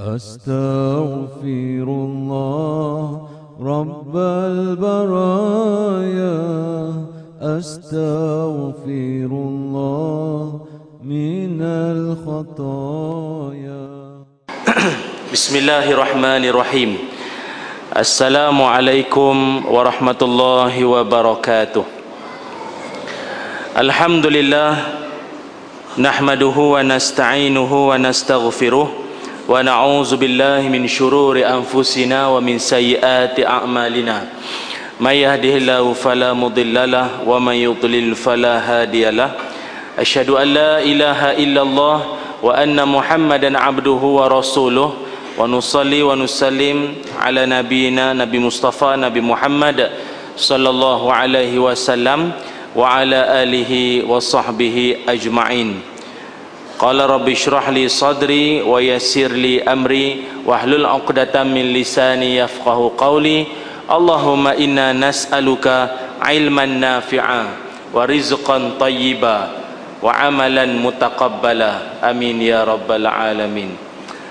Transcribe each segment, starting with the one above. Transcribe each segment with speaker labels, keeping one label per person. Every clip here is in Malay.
Speaker 1: أستغفر الله رب البرايا. أستغفر الله من الخطايا.
Speaker 2: بسم الله الرحمن الرحيم. السلام عليكم ورحمة الله وبركاته. الحمد لله نحمده ونستعينه ونستغفره. ونعوذ بالله من شرور أنفسنا ومن سيئات أعمالنا من يهده الله فلا مضل له ومن يضلل فلا هادي له أشهد أن لا إله إلا الله وأن محمدا عبده ورسوله ونصلي ونسلم على نبينا نبي مصطفى نبي محمد صلى الله عليه وسلم وعلى آله وصحبه أجمعين Qala rabbi syrah li sadri wa yassir li amri wahlul uqdatan min lisani yafqahu qawli. Allahumma inna nas'aluka ilman nafi'a wa rizqan tayyiba wa amalan mutaqabbala. Amin ya rabbal alamin.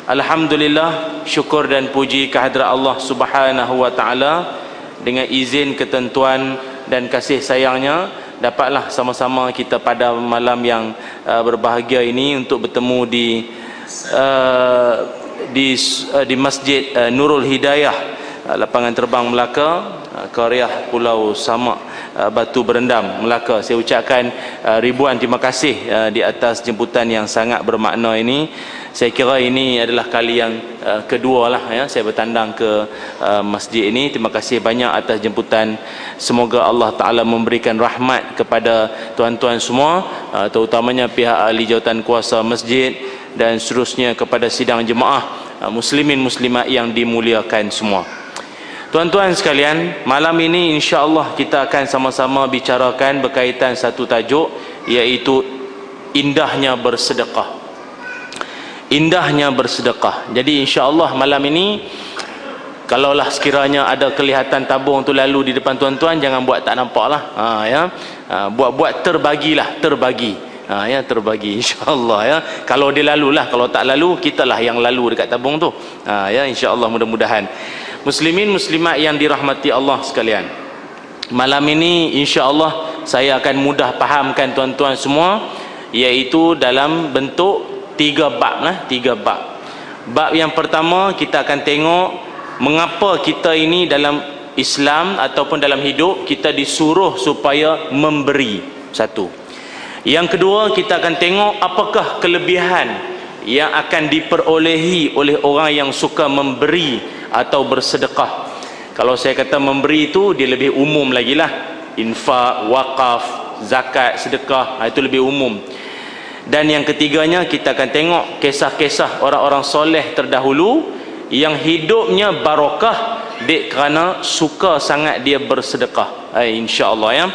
Speaker 2: Alhamdulillah syukur dan puji kehadrat Allah subhanahu wa ta'ala dengan izin ketentuan dan kasih sayangnya dapatlah sama-sama kita pada malam yang uh, berbahagia ini untuk bertemu di uh, di uh, di Masjid uh, Nurul Hidayah uh, lapangan terbang Melaka uh, Korea Pulau Samak. Uh, Batu Berendam Melaka. Saya ucapkan uh, ribuan terima kasih di atas jemputan yang sangat bermakna ini. Saya kira ini adalah kali yang kedua lah ya. Saya bertandang ke masjid ini. Terima kasih banyak atas jemputan. Semoga Allah Ta'ala memberikan rahmat kepada tuan-tuan semua terutamanya pihak ahli jawatan kuasa masjid dan seterusnya kepada sidang jemaah muslimin muslimat yang dimuliakan semua Tuan-tuan sekalian, malam ini insya-Allah kita akan sama-sama bicarakan berkaitan satu tajuk iaitu indahnya bersedekah. Indahnya bersedekah. Jadi insya-Allah malam ini kalaulah sekiranya ada kelihatan tabung tu lalu di depan tuan-tuan jangan buat tak nampak lah ha, ya. Ha, buat-buat terbagilah terbagi. Ha, ya terbagi insya-Allah ya. Kalau dia lalu lah kalau tak lalu kita lah yang lalu dekat tabung tu. Ha, ya insya-Allah mudah-mudahan muslimin muslimat yang dirahmati Allah sekalian. Malam ini insya-Allah saya akan mudah fahamkan tuan-tuan semua iaitu dalam bentuk tiga bab lah tiga bab. Bab yang pertama kita akan tengok mengapa kita ini dalam Islam ataupun dalam hidup kita disuruh supaya memberi. Satu. Yang kedua kita akan tengok apakah kelebihan yang akan diperolehi oleh orang yang suka memberi atau bersedekah. Kalau saya kata memberi itu dia lebih umum lagi lah infak, wakaf, zakat, sedekah itu lebih umum. Dan yang ketiganya kita akan tengok kisah-kisah orang-orang soleh terdahulu yang hidupnya barakah dek kerana suka sangat dia bersedekah. Eh, insya-Allah ya.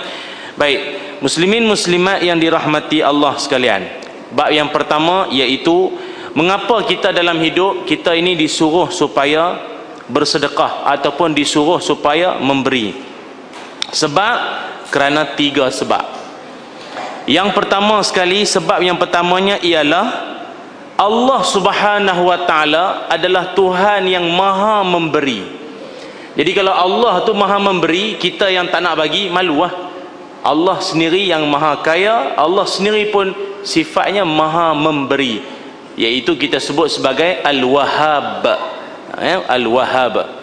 Speaker 2: Baik muslimin muslimat yang dirahmati Allah sekalian. Bab yang pertama iaitu mengapa kita dalam hidup kita ini disuruh supaya bersedekah ataupun disuruh supaya memberi sebab kerana tiga sebab yang pertama sekali sebab yang pertamanya ialah Allah Subhanahu wa taala adalah Tuhan yang Maha memberi. Jadi kalau Allah tu Maha memberi, kita yang tak nak bagi malulah. Allah sendiri yang Maha kaya, Allah sendiri pun sifatnya Maha memberi. Iaitu kita sebut sebagai Al-Wahhab. Ya, Al-Wahhab.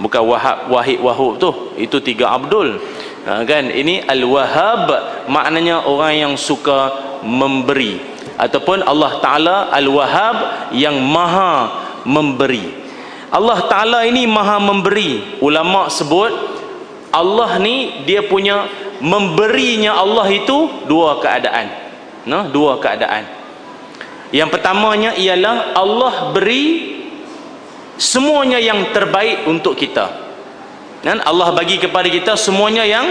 Speaker 2: Bukan Wahab, Wahid, Wahub tu. Itu tiga Abdul. Ha, kan? Ini al-wahhab. Maknanya orang yang suka memberi. Ataupun Allah taala al-wahhab yang maha memberi. Allah taala ini maha memberi. Ulama sebut Allah ni dia punya memberinya Allah itu dua keadaan. No dua keadaan. Yang pertamanya ialah Allah beri semuanya yang terbaik untuk kita. Dan Allah bagi kepada kita semuanya yang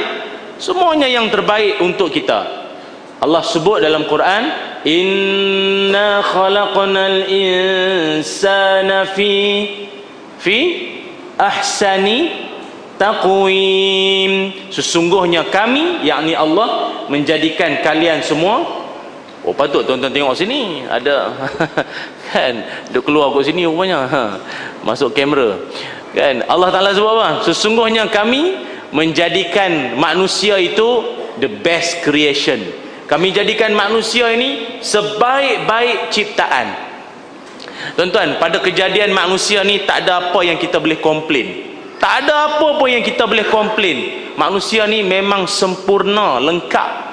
Speaker 2: semuanya yang terbaik untuk kita. Allah sebut dalam Quran inna khalaqnal insana fi fi ahsani taqwim. Sesungguhnya kami yakni Allah menjadikan kalian semua oh patut tuan-tuan tengok sini. Ada. Kan? Dia keluar kat sini rupanya. Ha. masuk kamera. Kan? Allah Taala sebut apa? Sesungguhnya kami menjadikan manusia itu the best creation. Kami jadikan manusia ini sebaik-baik ciptaan. Tuan-tuan pada kejadian manusia ni tak ada apa yang kita boleh komplain. Tak ada apa pun yang kita boleh komplain. Manusia ni memang sempurna lengkap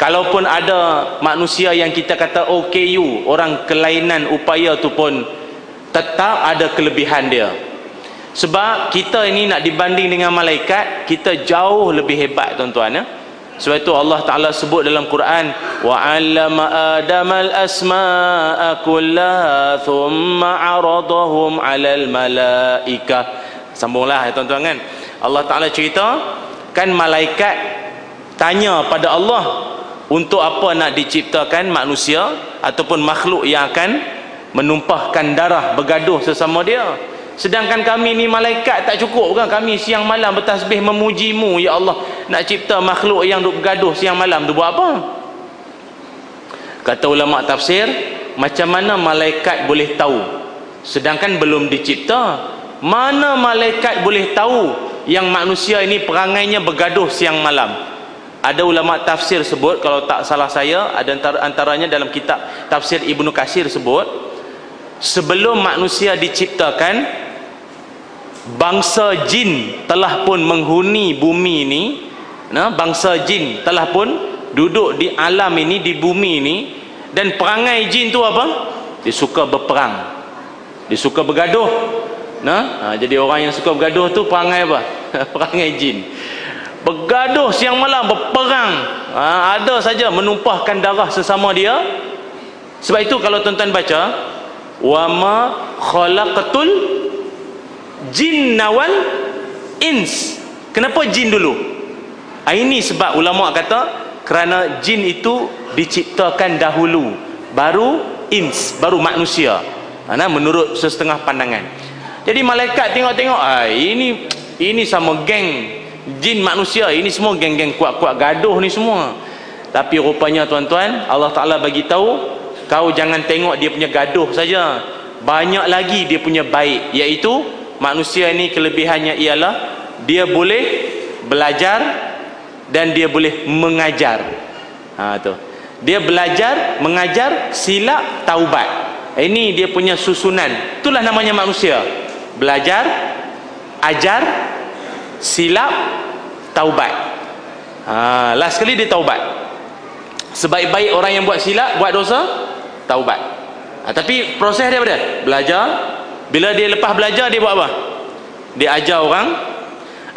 Speaker 2: kalaupun ada manusia yang kita kata OKU orang kelainan upaya tu pun tetap ada kelebihan dia sebab kita ini nak dibanding dengan malaikat kita jauh lebih hebat tuan-tuan ya sebab itu Allah Taala sebut dalam Quran wa 'allama adamal asma'a kullaha thumma 'aradahum 'alal malaika. Sambunglah ya tuan-tuan kan. Allah Taala cerita kan malaikat tanya pada Allah untuk apa nak diciptakan manusia ataupun makhluk yang akan menumpahkan darah bergaduh sesama dia. Sedangkan kami ni malaikat tak cukup kan? Kami siang malam bertasbih memujimu ya Allah nak cipta makhluk yang duk bergaduh siang malam tu buat apa? Kata ulama tafsir macam mana malaikat boleh tahu? Sedangkan belum dicipta mana malaikat boleh tahu yang manusia ini perangainya bergaduh siang malam ada ulama tafsir sebut kalau tak salah saya ada antaranya dalam kitab tafsir Ibnu Kasir sebut sebelum manusia diciptakan bangsa jin telah pun menghuni bumi ini nah bangsa jin telah pun duduk di alam ini di bumi ini dan perangai jin tu apa? Dia suka berperang. Dia suka bergaduh. Nah ha, jadi orang yang suka bergaduh tu perangai apa? Perangai jin bergaduh siang malam berperang. Ha, ada saja menumpahkan darah sesama dia. Sebab itu kalau tuan-tuan baca wama khalaqatul jin nawal ins. Kenapa jin dulu? Ah, ini sebab ulama kata kerana jin itu diciptakan dahulu baru ins baru manusia. Ana menurut setengah pandangan. Jadi malaikat tengok-tengok ah ini ini sama geng jin manusia ini semua geng-geng kuat-kuat gaduh ni semua. Tapi rupanya tuan-tuan Allah Taala bagi tahu kau jangan tengok dia punya gaduh saja. Banyak lagi dia punya baik iaitu manusia ini kelebihannya ialah dia boleh belajar dan dia boleh mengajar. Ha tu. Dia belajar mengajar silap taubat. Ini dia punya susunan. Itulah namanya manusia. Belajar ajar silap taubat. Ha last sekali dia taubat. Sebaik-baik orang yang buat silap buat dosa taubat. Ha, tapi proses dia apa belajar. Bila dia lepas belajar dia buat apa? Dia ajar orang.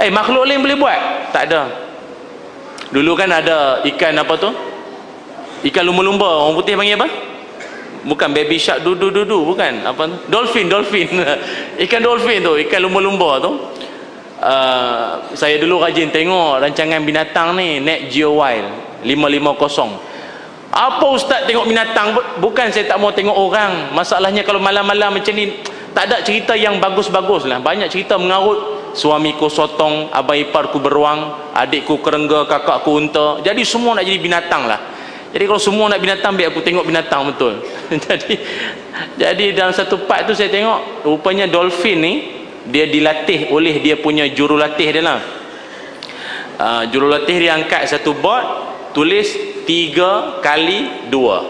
Speaker 2: Eh makhluk lain boleh buat? Tak ada. Dulu kan ada ikan apa tu? Ikan lumba-lumba. Orang putih panggil apa? Bukan baby shark. Dudu dudu bukan. Apa tu? Dolphin dolphin. Ikan dolphin tu. Ikan lumba-lumba tu uh, saya dulu rajin tengok rancangan binatang ni Net Geo Wild 550 apa ustaz tengok binatang? Bukan saya tak mau tengok orang. Masalahnya kalau malam-malam macam ni tak ada cerita yang bagus-bagus lah banyak cerita mengarut. Suamiku sotong abang iparku beruang adikku kerengga kakakku unta. Jadi semua nak jadi binatang lah. Jadi kalau semua nak binatang biar aku tengok binatang betul. Jadi jadi dalam satu part tu saya tengok rupanya dolphin ni dia dilatih oleh dia punya jurulatih dia lah. Uh, jurulatih dia angkat satu board tulis tiga kali dua.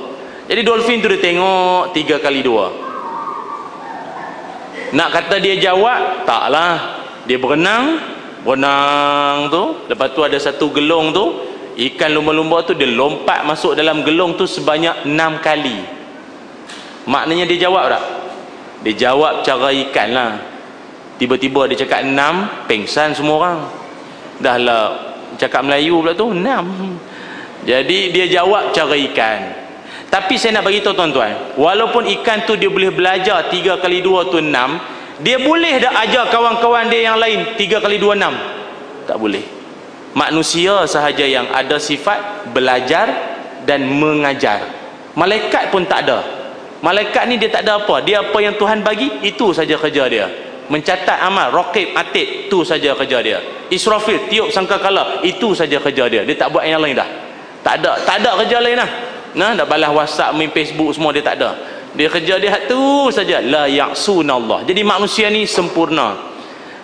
Speaker 2: Jadi dolphin tu dia tengok tiga kali dua. Nak kata dia jawab taklah. Dia berenang berenang tu. Lepas tu ada satu gelong tu ikan lumba-lumba tu dia lompat masuk dalam gelong tu sebanyak enam kali. Maknanya dia jawab tak? Dia jawab cara ikan lah tiba-tiba dia cakap enam pengsan semua orang. Dah lah cakap Melayu pula tu enam. Jadi dia jawab cara ikan. Tapi saya nak bagi tahu tuan-tuan walaupun ikan tu dia boleh belajar 3 kali 2 tu 6 dia boleh dah ajar kawan-kawan dia yang lain 3 kali 2 6 tak boleh. Manusia sahaja yang ada sifat belajar dan mengajar. Malaikat pun tak ada. Malaikat ni dia tak ada apa. Dia apa yang Tuhan bagi itu saja kerja dia mencatat amal rokib atid itu saja kerja dia. Israfil tiup sangkakala itu saja kerja dia. Dia tak buat yang lain dah. Tak ada tak ada kerja lain dah nah dah balas WhatsApp main Facebook semua dia tak ada. Dia kerja dia tu saja. La ya'sunallah. Jadi manusia ni sempurna.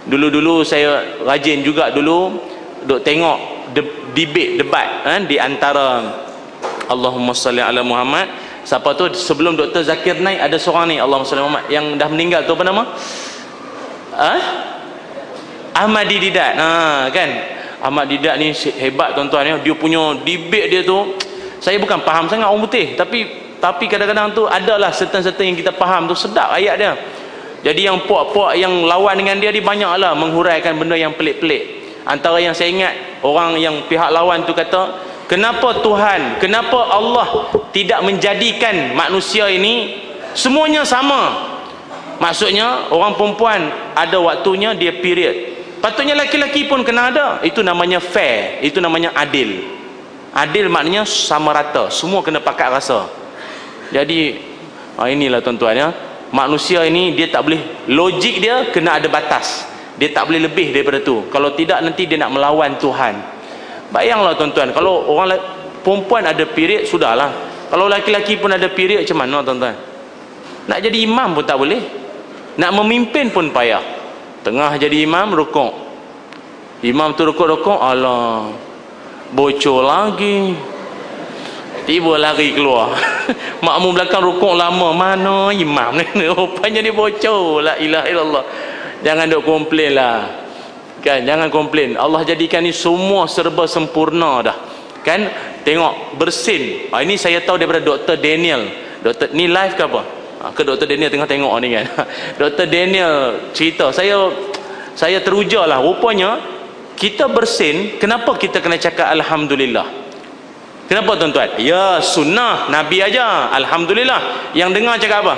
Speaker 2: Dulu-dulu saya rajin juga dulu duk tengok de, debate debat eh, di antara Allahumma salli ala Muhammad. Siapa tu sebelum Dr. Zakir naik ada seorang ni Allahumma salli Muhammad yang dah meninggal. Tu apa nama ah? Ahmad Didat ha, kan? Ahmad Didat ni hebat tuan-tuan ya. dia punya debate dia tu saya bukan faham sangat orang putih. Tapi tapi kadang-kadang tu adalah certain-certain yang kita faham tu sedap ayat dia. Jadi yang puak-puak yang lawan dengan dia dia banyaklah menghuraikan benda yang pelik-pelik. Antara yang saya ingat orang yang pihak lawan tu kata kenapa Tuhan kenapa Allah tidak menjadikan manusia ini semuanya sama maksudnya orang perempuan ada waktunya dia period. Patutnya laki-laki pun kena ada. Itu namanya fair. Itu namanya adil. Adil maknanya sama rata. Semua kena pakat rasa. Jadi ah, inilah tuan-tuan ya. Manusia ini dia tak boleh logik dia kena ada batas. Dia tak boleh lebih daripada tu. Kalau tidak nanti dia nak melawan Tuhan. Bayanglah tuan-tuan kalau orang perempuan ada period sudahlah. Kalau laki-laki pun ada period macam mana tuan-tuan? Nak jadi imam pun tak boleh nak memimpin pun payah. Tengah jadi imam rukuk. Imam tu rukuk-rukuk Allah bocor lagi. Tiba lari keluar. Makmum belakang rukuk lama mana imam ni? Rupanya dia bocor. La ilaha illallah. Jangan duk komplain lah. Kan jangan komplain. Allah jadikan ni semua serba sempurna dah. Kan? Tengok bersin. Ha, ini saya tahu daripada Dr. Daniel. Dr. ni live ke apa ha, ke Dr. Daniel tengah tengok ni kan? Dr. Daniel cerita saya saya teruja lah rupanya kita bersin kenapa kita kena cakap Alhamdulillah? Kenapa tuan-tuan? Ya sunnah. Nabi aja. Alhamdulillah. Yang dengar cakap apa?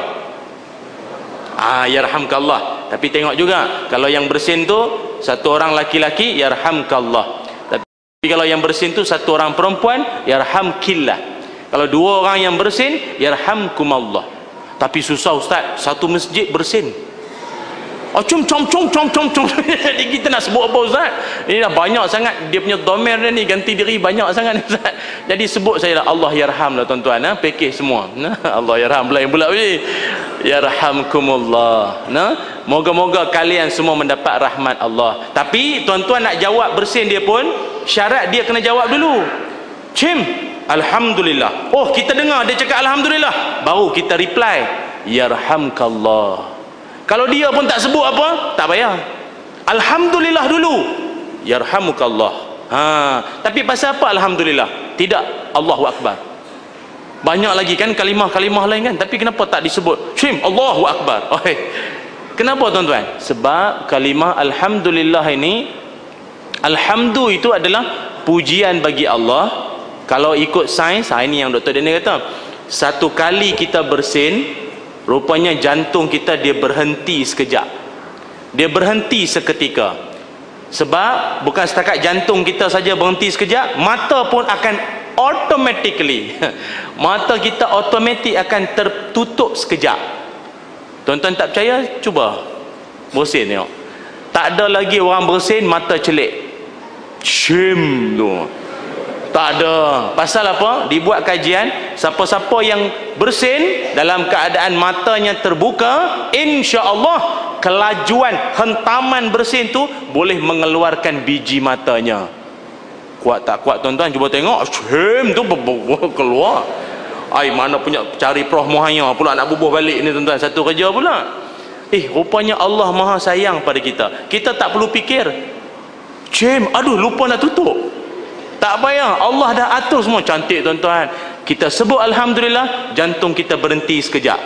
Speaker 2: Ah ya rahmkallah tapi tengok juga kalau yang bersin tu satu orang laki-laki yarhamkallah. Tapi kalau yang bersin tu satu orang perempuan yarhamkillah. Kalau dua orang yang bersin yarhamkumallah tapi susah ustaz satu masjid bersin Oh cum cum cum cum cum cum. Jadi kita nak sebut apa ustaz? Ini dah banyak sangat dia punya domain dia ni ganti diri banyak sangat ustaz. Jadi sebut saya lah Allah yarham lah tuan-tuan ha? Pekeh semua. Nah, Allah yarham yang pula ni. Yarhamkumullah. Nah, moga-moga kalian semua mendapat rahmat Allah. Tapi tuan-tuan nak jawab bersin dia pun syarat dia kena jawab dulu. Cim, alhamdulillah. Oh, kita dengar dia cakap alhamdulillah. Baru kita reply, yarhamkallah. Kalau dia pun tak sebut apa tak payah. Alhamdulillah dulu. Yarhamukallah. Ha. Tapi pasal apa alhamdulillah? Tidak. Allahu akbar. Banyak lagi kan kalimah-kalimah lain kan? Tapi kenapa tak disebut? Syim Allahu akbar. Okay. kenapa tuan-tuan? Sebab kalimah alhamdulillah ini alhamdu itu adalah pujian bagi Allah kalau ikut sains ha, ini yang doktor Daniel kata satu kali kita bersin rupanya jantung kita dia berhenti sekejap. Dia berhenti seketika. Sebab bukan setakat jantung kita saja berhenti sekejap mata pun akan automatically mata kita automatik akan tertutup sekejap. Tuan-tuan tak percaya? Cuba. Bersin tengok. Tak ada lagi orang bersin mata celik. Shame tu tak ada. Pasal apa? Dibuat kajian siapa-siapa yang bersin dalam keadaan matanya terbuka insya-Allah kelajuan hentaman bersin tu boleh mengeluarkan biji matanya. Kuat tak kuat tuan-tuan? Cuba tengok. Shem tu keluar. Ai mana punya cari prof muhayya pula nak bubuh balik ni tuan-tuan? Satu kerja pula. Eh rupanya Allah maha sayang pada kita. Kita tak perlu fikir. Shem aduh lupa nak tutup tak payah. Allah dah atur semua. Cantik tuan-tuan. Kita sebut Alhamdulillah jantung kita berhenti sekejap.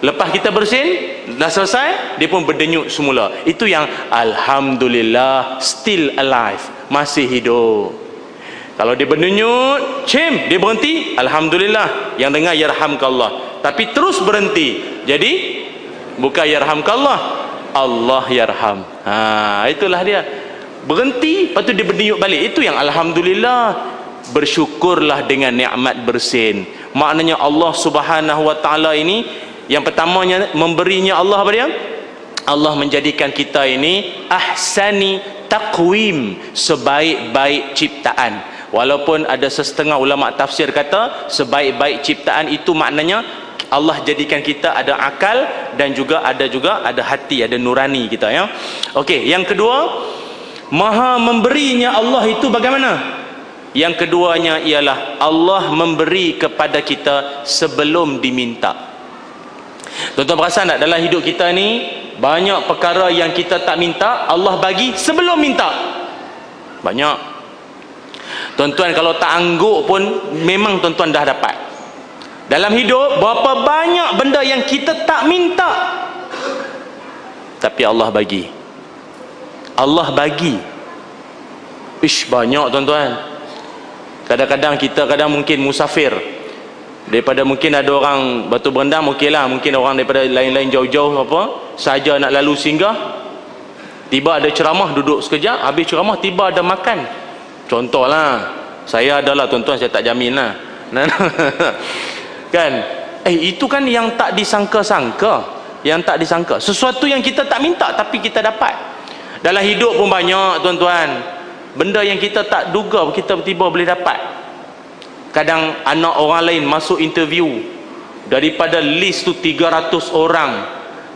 Speaker 2: Lepas kita bersin dah selesai dia pun berdenyut semula. Itu yang Alhamdulillah still alive. Masih hidup. Kalau dia berdenyut cim dia berhenti Alhamdulillah. Yang dengar yarhamkallah. Tapi terus berhenti. Jadi bukan yarhamkallah Allah yarham. Ha, itulah dia berhenti lepas tu dia berdenyut balik. Itu yang Alhamdulillah bersyukurlah dengan nikmat bersin. Maknanya Allah subhanahu wa ta'ala ini yang pertamanya memberinya Allah apa dia? Allah menjadikan kita ini ahsani taqwim sebaik-baik ciptaan. Walaupun ada setengah ulama tafsir kata sebaik-baik ciptaan itu maknanya Allah jadikan kita ada akal dan juga ada juga ada hati ada nurani kita ya. Okey yang kedua maha memberinya Allah itu bagaimana? Yang keduanya ialah Allah memberi kepada kita sebelum diminta. Tuan-tuan perasan tak dalam hidup kita ni banyak perkara yang kita tak minta Allah bagi sebelum minta. Banyak. Tuan-tuan kalau tak angguk pun memang tuan-tuan dah dapat. Dalam hidup berapa banyak benda yang kita tak minta tapi Allah bagi Allah bagi. Ish banyak tuan-tuan. Kadang-kadang kita kadang mungkin musafir. Daripada mungkin ada orang batu berendam okey lah mungkin orang daripada lain-lain jauh-jauh apa saja nak lalu singgah. Tiba ada ceramah duduk sekejap. Habis ceramah tiba ada makan. Contohlah saya adalah tuan-tuan saya tak jamin lah. Kan? Eh itu kan yang tak disangka-sangka. Yang tak disangka. Sesuatu yang kita tak minta tapi kita dapat dalam hidup pun banyak tuan-tuan. Benda yang kita tak duga kita tiba-tiba boleh dapat. Kadang anak orang lain masuk interview daripada list tu 300 orang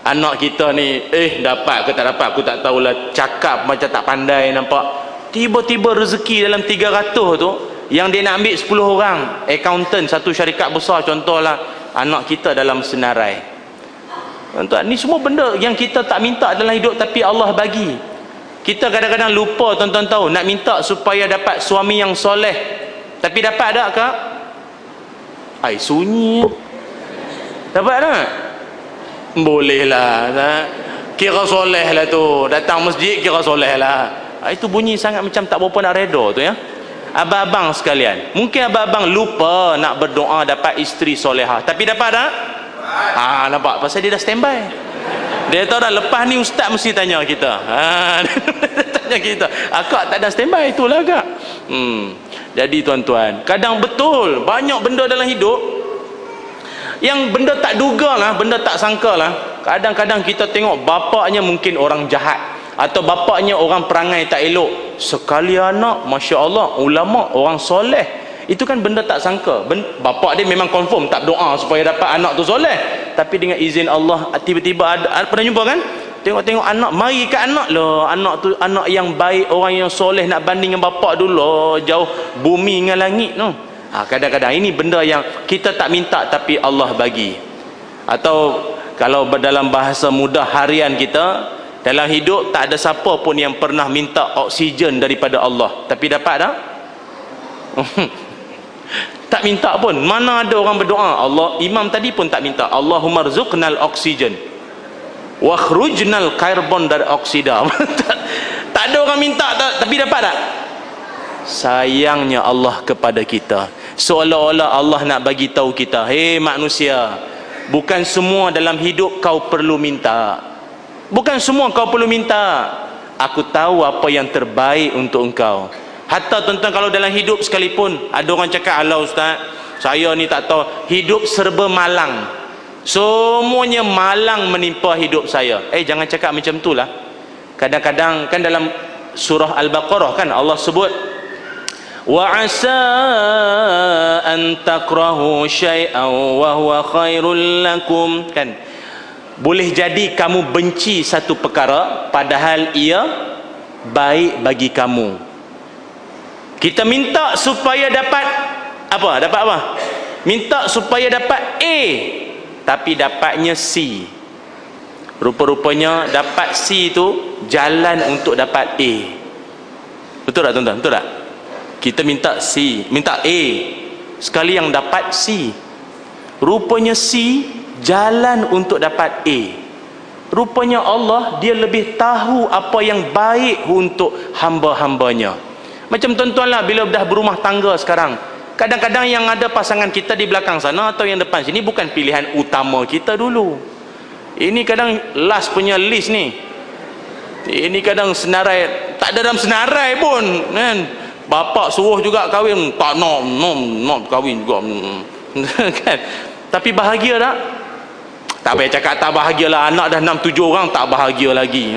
Speaker 2: anak kita ni eh dapat ke tak dapat? Aku tak tahulah cakap macam tak pandai nampak. Tiba-tiba rezeki dalam 300 tu yang dia nak ambil 10 orang accountant satu syarikat besar contohlah anak kita dalam senarai. Tuan ni semua benda yang kita tak minta dalam hidup tapi Allah bagi kita kadang-kadang lupa tuan-tuan tahu nak minta supaya dapat suami yang soleh. Tapi dapat tak kak? ai sunyi. Dapat tak? boleh lah kira soleh lah tu. Datang masjid kira soleh lah itu bunyi sangat macam tak berapa nak reda tu ya. Abang-abang sekalian. Mungkin abang-abang lupa nak berdoa dapat isteri solehah. Tapi dapat tak? Ah, nampak. Pasal dia dah standby dia tahu dah lepas ni ustaz mesti tanya kita. Ha, tanya kita. Akak tak ada standby itulah akak hmm. jadi tuan-tuan kadang betul banyak benda dalam hidup yang benda tak duga lah benda tak sangka lah kadang-kadang kita tengok bapaknya mungkin orang jahat atau bapaknya orang perangai tak elok. Sekali anak Masya Allah ulama orang soleh itu kan benda tak sangka. Bapak dia memang confirm tak doa supaya dapat anak tu soleh. Tapi dengan izin Allah tiba-tiba ada, pernah jumpa kan? Tengok-tengok anak mari ke anak. Lah anak tu anak yang baik orang yang soleh nak banding dengan bapak dulu. Jauh bumi dengan langit no. ha, kadang-kadang ini benda yang kita tak minta tapi Allah bagi. Atau kalau dalam bahasa mudah harian kita dalam hidup tak ada siapa pun yang pernah minta oksigen daripada Allah. Tapi dapat tak? tak minta pun. Mana ada orang berdoa? Allah imam tadi pun tak minta. Allahumma rzuqnal oksigen. Wa khrujnal karbon dari oksida. Tak, ada orang minta tak, tapi dapat tak? Sayangnya Allah kepada kita. Seolah-olah Allah nak bagi tahu kita hei manusia bukan semua dalam hidup kau perlu minta. Bukan semua kau perlu minta. Aku tahu apa yang terbaik untuk engkau Hatta tuan-tuan kalau dalam hidup sekalipun ada orang cakap Allah ustaz, saya ni tak tahu hidup serba malang. Semuanya malang menimpa hidup saya. Eh jangan cakap macam itulah. Kadang-kadang kan dalam surah Al-Baqarah kan Allah sebut wa asa an takrahu syai'an wa huwa khairul lakum kan boleh jadi kamu benci satu perkara padahal ia baik bagi kamu kita minta supaya dapat apa? Dapat apa? Minta supaya dapat A tapi dapatnya C. Rupa-rupanya dapat C itu jalan untuk dapat A. Betul tak tuan-tuan? Betul tak? Kita minta C minta A. Sekali yang dapat C. Rupanya C jalan untuk dapat A. Rupanya Allah dia lebih tahu apa yang baik untuk hamba-hambanya macam tuan-tuan lah bila dah berumah tangga sekarang kadang-kadang yang ada pasangan kita di belakang sana atau yang depan sini bukan pilihan utama kita dulu. Ini kadang last punya list ni. Ini kadang senarai tak ada dalam senarai pun kan? Bapak suruh juga kahwin tak nak no, no, kahwin juga kan? Tapi bahagia tak? Tak payah cakap tak bahagia lah anak dah 6-7 orang tak bahagia lagi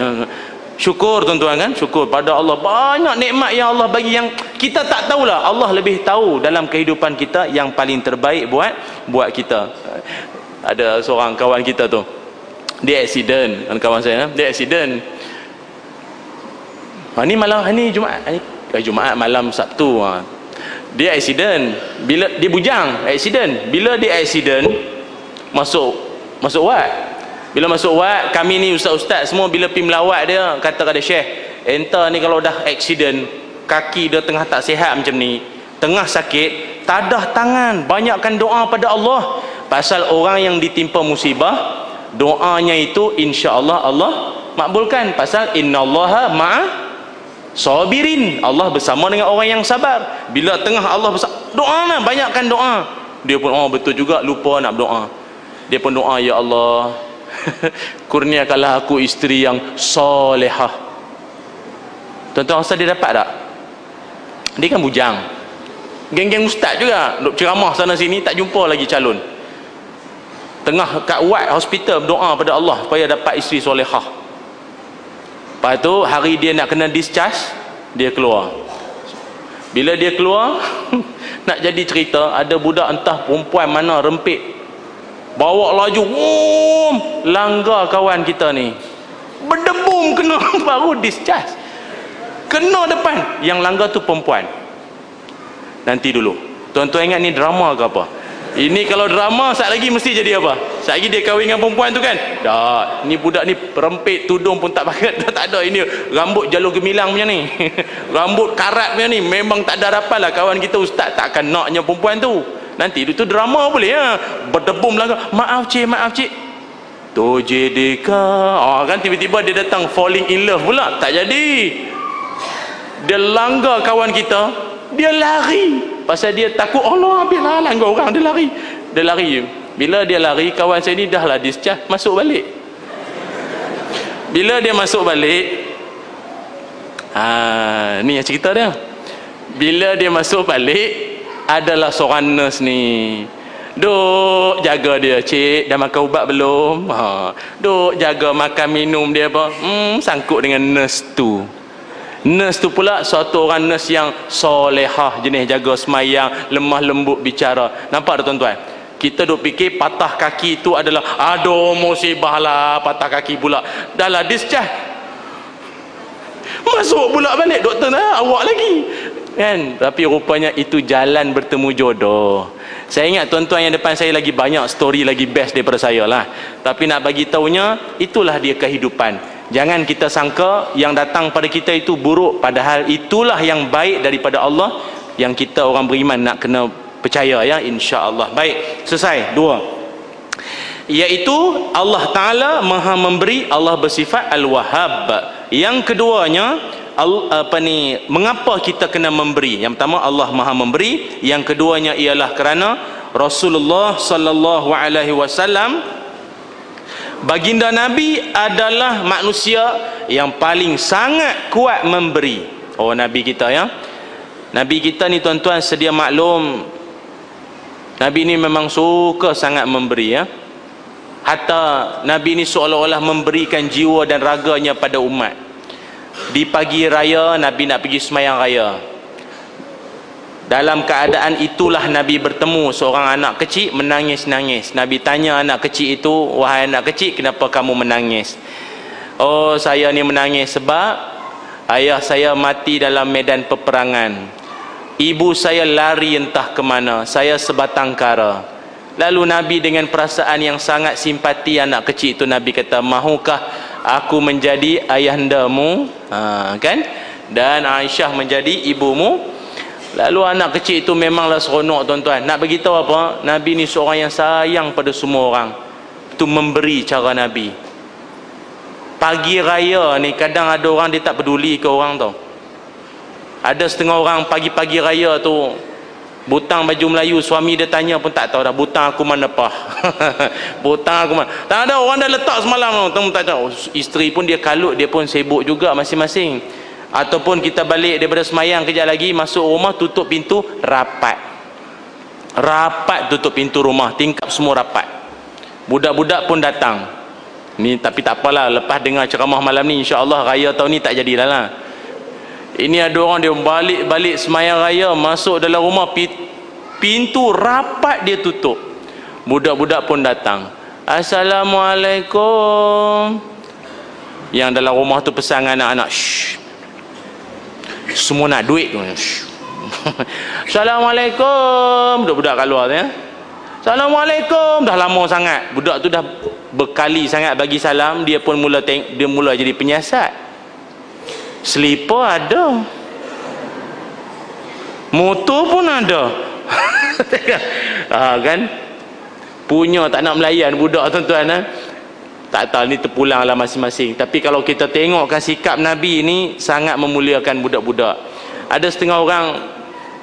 Speaker 2: syukur tuan-tuan kan? Syukur pada Allah. Banyak nikmat yang Allah bagi yang kita tak tahulah. Allah lebih tahu dalam kehidupan kita yang paling terbaik buat buat kita. Ada seorang kawan kita tu. Dia accident. Kawan saya dia accident. Ha, ni malam ni Jumaat. Ni eh, Jumaat malam Sabtu ha. dia accident. Bila dia bujang accident. Bila dia accident masuk masuk wad bila masuk wad kami ni ustaz-ustaz semua bila pergi melawat dia kata kepada syekh enter ni kalau dah accident kaki dia tengah tak sihat macam ni tengah sakit tadah tangan banyakkan doa pada Allah. Pasal orang yang ditimpa musibah doanya itu insya-Allah Allah makbulkan. Pasal innallaha ma'a sabirin. Allah bersama dengan orang yang sabar. Bila tengah Allah bersama doa lah banyakkan doa. Dia pun oh betul juga lupa nak berdoa. Dia pun doa ya Allah kurniakanlah aku isteri yang solehah. Tuan-tuan rasa dia dapat tak? Dia kan bujang. Geng-geng ustaz juga duk ceramah sana sini tak jumpa lagi calon. Tengah kat wad hospital berdoa pada Allah supaya dapat isteri solehah. Lepas tu hari dia nak kena discharge dia keluar. Bila dia keluar nak jadi cerita ada budak entah perempuan mana rempit bawa laju um, langgar kawan kita ni. Berdebum kena baru discharge. Kena depan. Yang langgar tu perempuan. Nanti dulu. Tuan-tuan ingat ni drama ke apa? Ini kalau drama saat lagi mesti jadi apa? Saat lagi dia kahwin dengan perempuan tu kan? Tak. Ni budak ni perempit tudung pun tak pakai. Tak ada ini. Rambut jalur gemilang punya ni. Rambut karat punya ni. Memang tak ada harapan lah kawan kita ustaz takkan naknya perempuan tu nanti itu drama boleh ya. Berdebum lah. Maaf cik maaf cik. Tu jedika oh, kan tiba-tiba dia datang falling in love pula. Tak jadi. Dia langgar kawan kita. Dia lari. Pasal dia takut Allah habislah langgar orang. Dia lari. Dia lari bila dia lari kawan saya ni dah lah discharge masuk balik. Bila dia masuk balik ha, ni yang cerita dia. Bila dia masuk balik adalah seorang nurse ni. Duk jaga dia cik. Dah makan ubat belum? Ha. duk jaga makan minum dia apa? Hmm, sangkut dengan nurse tu. Nurse tu pula suatu orang nurse yang solehah jenis jaga semayang lemah lembut bicara. Nampak tak tuan-tuan? Kita duk fikir patah kaki tu adalah aduh musibah lah patah kaki pula. Dah lah discharge masuk pula balik doktor dah awak lagi kan? Tapi rupanya itu jalan bertemu jodoh. Saya ingat tuan-tuan yang depan saya lagi banyak story lagi best daripada saya lah. Tapi nak bagi tahunya itulah dia kehidupan. Jangan kita sangka yang datang pada kita itu buruk. Padahal itulah yang baik daripada Allah yang kita orang beriman nak kena percaya ya. insya-Allah. Baik selesai. Dua. Iaitu Allah taala Maha memberi Allah bersifat al-wahhab. Yang keduanya apa ni mengapa kita kena memberi? Yang pertama Allah Maha memberi. Yang keduanya ialah kerana Rasulullah sallallahu alaihi wasallam baginda nabi adalah manusia yang paling sangat kuat memberi. Oh nabi kita ya. Nabi kita ni tuan-tuan sedia maklum nabi ni memang suka sangat memberi ya. Hatta nabi ni seolah-olah memberikan jiwa dan raganya pada umat di pagi raya Nabi nak pergi semayang raya. Dalam keadaan itulah Nabi bertemu seorang anak kecil menangis-nangis. Nabi tanya anak kecil itu wahai anak kecil kenapa kamu menangis? Oh saya ni menangis sebab ayah saya mati dalam medan peperangan. Ibu saya lari entah ke mana saya sebatang kara. Lalu Nabi dengan perasaan yang sangat simpati anak kecil itu Nabi kata mahukah aku menjadi ayahandamu ha, kan? Dan Aisyah menjadi ibumu. Lalu anak kecil itu memanglah seronok tuan-tuan. Nak beritahu apa? Nabi ni seorang yang sayang pada semua orang. Itu memberi cara Nabi. Pagi raya ni kadang ada orang dia tak peduli ke orang tau. Ada setengah orang pagi-pagi raya tu butang baju Melayu suami dia tanya pun tak tahu dah. Butang aku mana pah? Butang aku mana? Tak ada orang dah letak semalam. Tu tak tahu. Isteri pun dia kalut dia pun sibuk juga masing-masing. Ataupun kita balik daripada semayang kejap lagi masuk rumah tutup pintu rapat. Rapat tutup pintu rumah tingkap semua rapat. Budak-budak pun datang. Ni tapi tak apalah lepas dengar ceramah malam ni insya-Allah raya tahun ni tak jadilah lah ini ada orang dia balik-balik semayang raya masuk dalam rumah pintu rapat dia tutup. Budak-budak pun datang. Assalamualaikum. Yang dalam rumah tu pesan anak-anak semua nak duit Assalamualaikum. Budak-budak kat luar ya. Assalamualaikum. Dah lama sangat. Budak tu dah berkali sangat bagi salam. Dia pun mula teng- dia mula jadi penyiasat slipper ada. Motor pun ada. Ha, kan? Punya tak nak melayan budak tuan-tuan ha? tak tahu ni terpulang lah masing-masing. Tapi kalau kita tengokkan sikap Nabi ni sangat memuliakan budak-budak. Ada setengah orang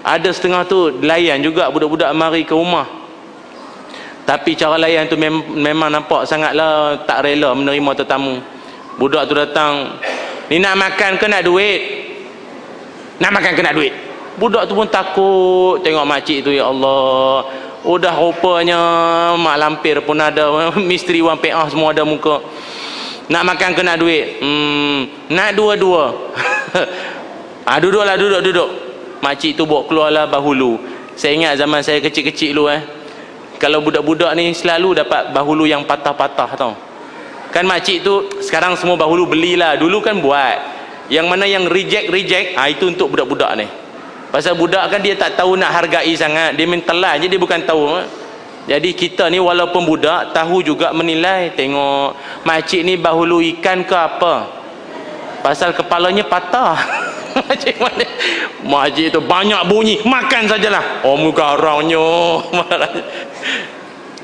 Speaker 2: ada setengah tu layan juga budak-budak mari ke rumah. Tapi cara layan tu mem memang nampak sangatlah tak rela menerima tetamu. Budak tu datang ni nak makan ke nak duit? Nak makan ke nak duit? Budak tu pun takut. Tengok makcik tu ya Allah. Udah rupanya mak lampir pun ada. Misteri wang peah semua ada muka. Nak makan ke nak duit? Hmm, nak dua-dua. Ah, duduklah duduk duduk. Makcik tu bawa keluarlah bahulu. Saya ingat zaman saya kecil-kecil dulu eh. Kalau budak-budak ni selalu dapat bahulu yang patah-patah tau kan makcik tu sekarang semua bahulu belilah. Dulu kan buat. Yang mana yang reject-reject ha, itu untuk budak-budak ni. Pasal budak kan dia tak tahu nak hargai sangat. Dia mentelan je dia bukan tahu jadi kita ni walaupun budak tahu juga menilai. Tengok makcik ni bahulu ikan ke apa? Pasal kepalanya patah. Makcik mana? Makcik tu banyak bunyi. Makan sajalah. Oh muka orangnya.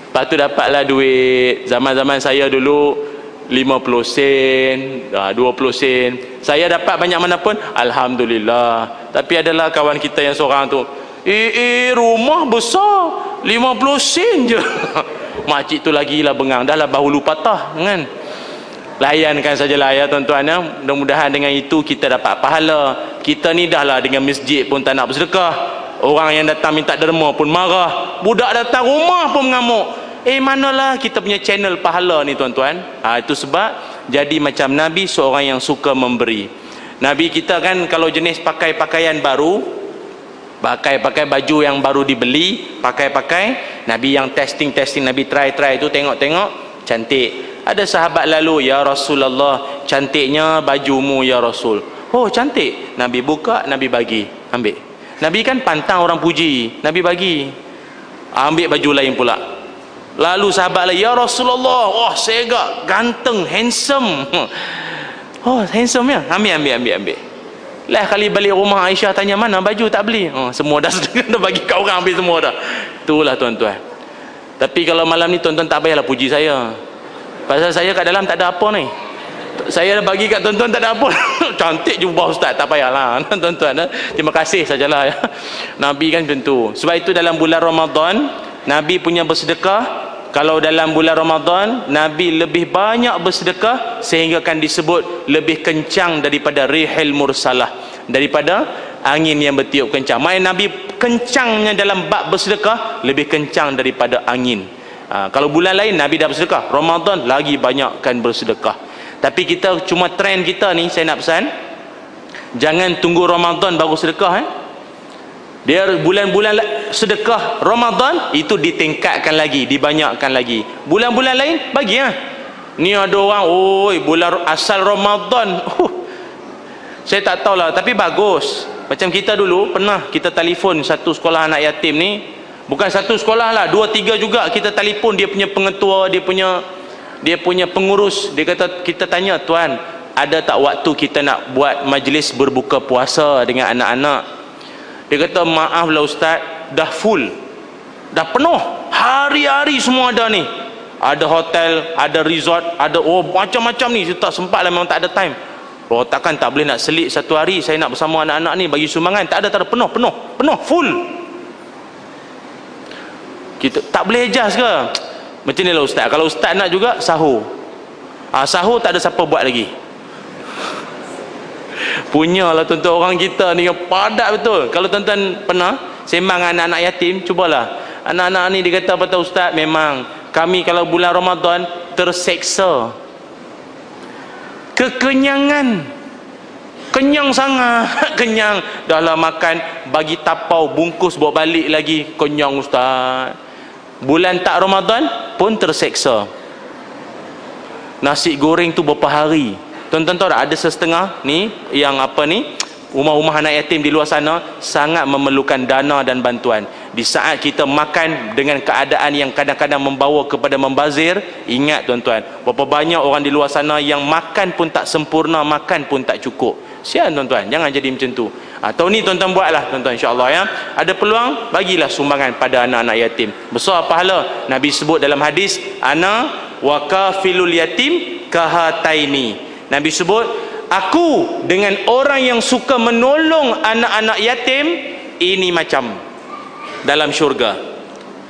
Speaker 2: Lepas tu dapatlah duit. Zaman-zaman saya dulu 50 sen 20 sen. Saya dapat banyak mana pun Alhamdulillah. Tapi adalah kawan kita yang seorang tu eh, eh rumah besar 50 sen je. Makcik tu lagi lah bengang. Dah lah bahulu patah kan? Layankan sajalah ya tuan-tuan ya. mudah-mudahan dengan itu kita dapat pahala. Kita ni dah lah dengan masjid pun tak nak bersedekah. Orang yang datang minta derma pun marah. Budak datang rumah pun mengamuk eh manalah kita punya channel pahala ni tuan-tuan. Ha, itu sebab jadi macam Nabi seorang yang suka memberi. Nabi kita kan kalau jenis pakai pakaian baru pakai-pakai baju yang baru dibeli pakai-pakai Nabi yang testing-testing Nabi try-try itu tengok-tengok cantik. Ada sahabat lalu ya Rasulullah cantiknya bajumu ya Rasul. Oh cantik. Nabi buka Nabi bagi ambil. Nabi kan pantang orang puji Nabi bagi. Ambil baju lain pula lalu sahabat lain ya Rasulullah. Wah agak ganteng handsome. Oh handsome ya? Ambil ambil ambil ambil. Lah kali balik rumah Aisyah tanya mana baju tak beli? Oh, semua dah dah bagi kau orang ambil semua dah. Itulah tuan-tuan. Tapi kalau malam ni tuan-tuan tak payahlah puji saya. Pasal saya kat dalam tak ada apa ni. Saya dah bagi kat tuan-tuan tak ada apa. Cantik jubah ustaz tak payahlah. Tuan-tuan eh. terima kasih sajalah ya. Nabi kan tentu sebab itu dalam bulan Ramadan Nabi punya bersedekah kalau dalam bulan Ramadan Nabi lebih banyak bersedekah sehingga kan disebut lebih kencang daripada rihil mursalah daripada angin yang bertiup kencang. Main Nabi kencangnya dalam bab bersedekah lebih kencang daripada angin. Ha, kalau bulan lain Nabi dah bersedekah Ramadan lagi banyakkan bersedekah. Tapi kita cuma trend kita ni saya nak pesan jangan tunggu Ramadan baru sedekah eh dia bulan-bulan sedekah Ramadan itu ditingkatkan lagi dibanyakkan lagi. Bulan-bulan lain bagi ya ni ada orang oi bulan asal Ramadan. Uh, saya tak tahulah tapi bagus. Macam kita dulu pernah kita telefon satu sekolah anak yatim ni. Bukan satu sekolah lah dua tiga juga kita telefon dia punya pengetua dia punya dia punya pengurus. Dia kata kita tanya tuan ada tak waktu kita nak buat majlis berbuka puasa dengan anak-anak dia kata maaf lah ustaz. Dah full. Dah penuh. Hari-hari semua ada ni. Ada hotel ada resort ada oh macam-macam ni. Tak sempat lah memang tak ada time. Oh takkan tak boleh nak selit satu hari? Saya nak bersama anak-anak ni bagi sumbangan. Tak ada tak ada. Penuh penuh penuh full. Kita tak boleh adjust ke? Macam ni lah ustaz. Kalau ustaz nak juga sahur. Ah, sahur tak ada siapa buat lagi punya lah tuan-tuan orang kita ni yang padat betul. Kalau tuan-tuan pernah sembang anak-anak yatim cubalah. Anak-anak ni dia kata tahu ustaz memang kami kalau bulan Ramadan terseksa. Kekenyangan. Kenyang sangat kenyang. Dah makan bagi tapau bungkus bawa balik lagi. Kenyang ustaz. Bulan tak Ramadan pun terseksa. Nasi goreng tu berapa hari tuan-tuan tahu tak? Ada setengah ni yang apa ni? Rumah-rumah anak yatim di luar sana sangat memerlukan dana dan bantuan. Di saat kita makan dengan keadaan yang kadang-kadang membawa kepada membazir ingat tuan-tuan berapa banyak orang di luar sana yang makan pun tak sempurna makan pun tak cukup. Sian tuan-tuan. Jangan jadi macam tu. Atau ni tuan-tuan buatlah tuan-tuan insyaAllah ya. Ada peluang bagilah sumbangan pada anak-anak yatim. Besar pahala. Nabi sebut dalam hadis ana wakafilul yatim kahataini Nabi sebut aku dengan orang yang suka menolong anak-anak yatim ini macam dalam syurga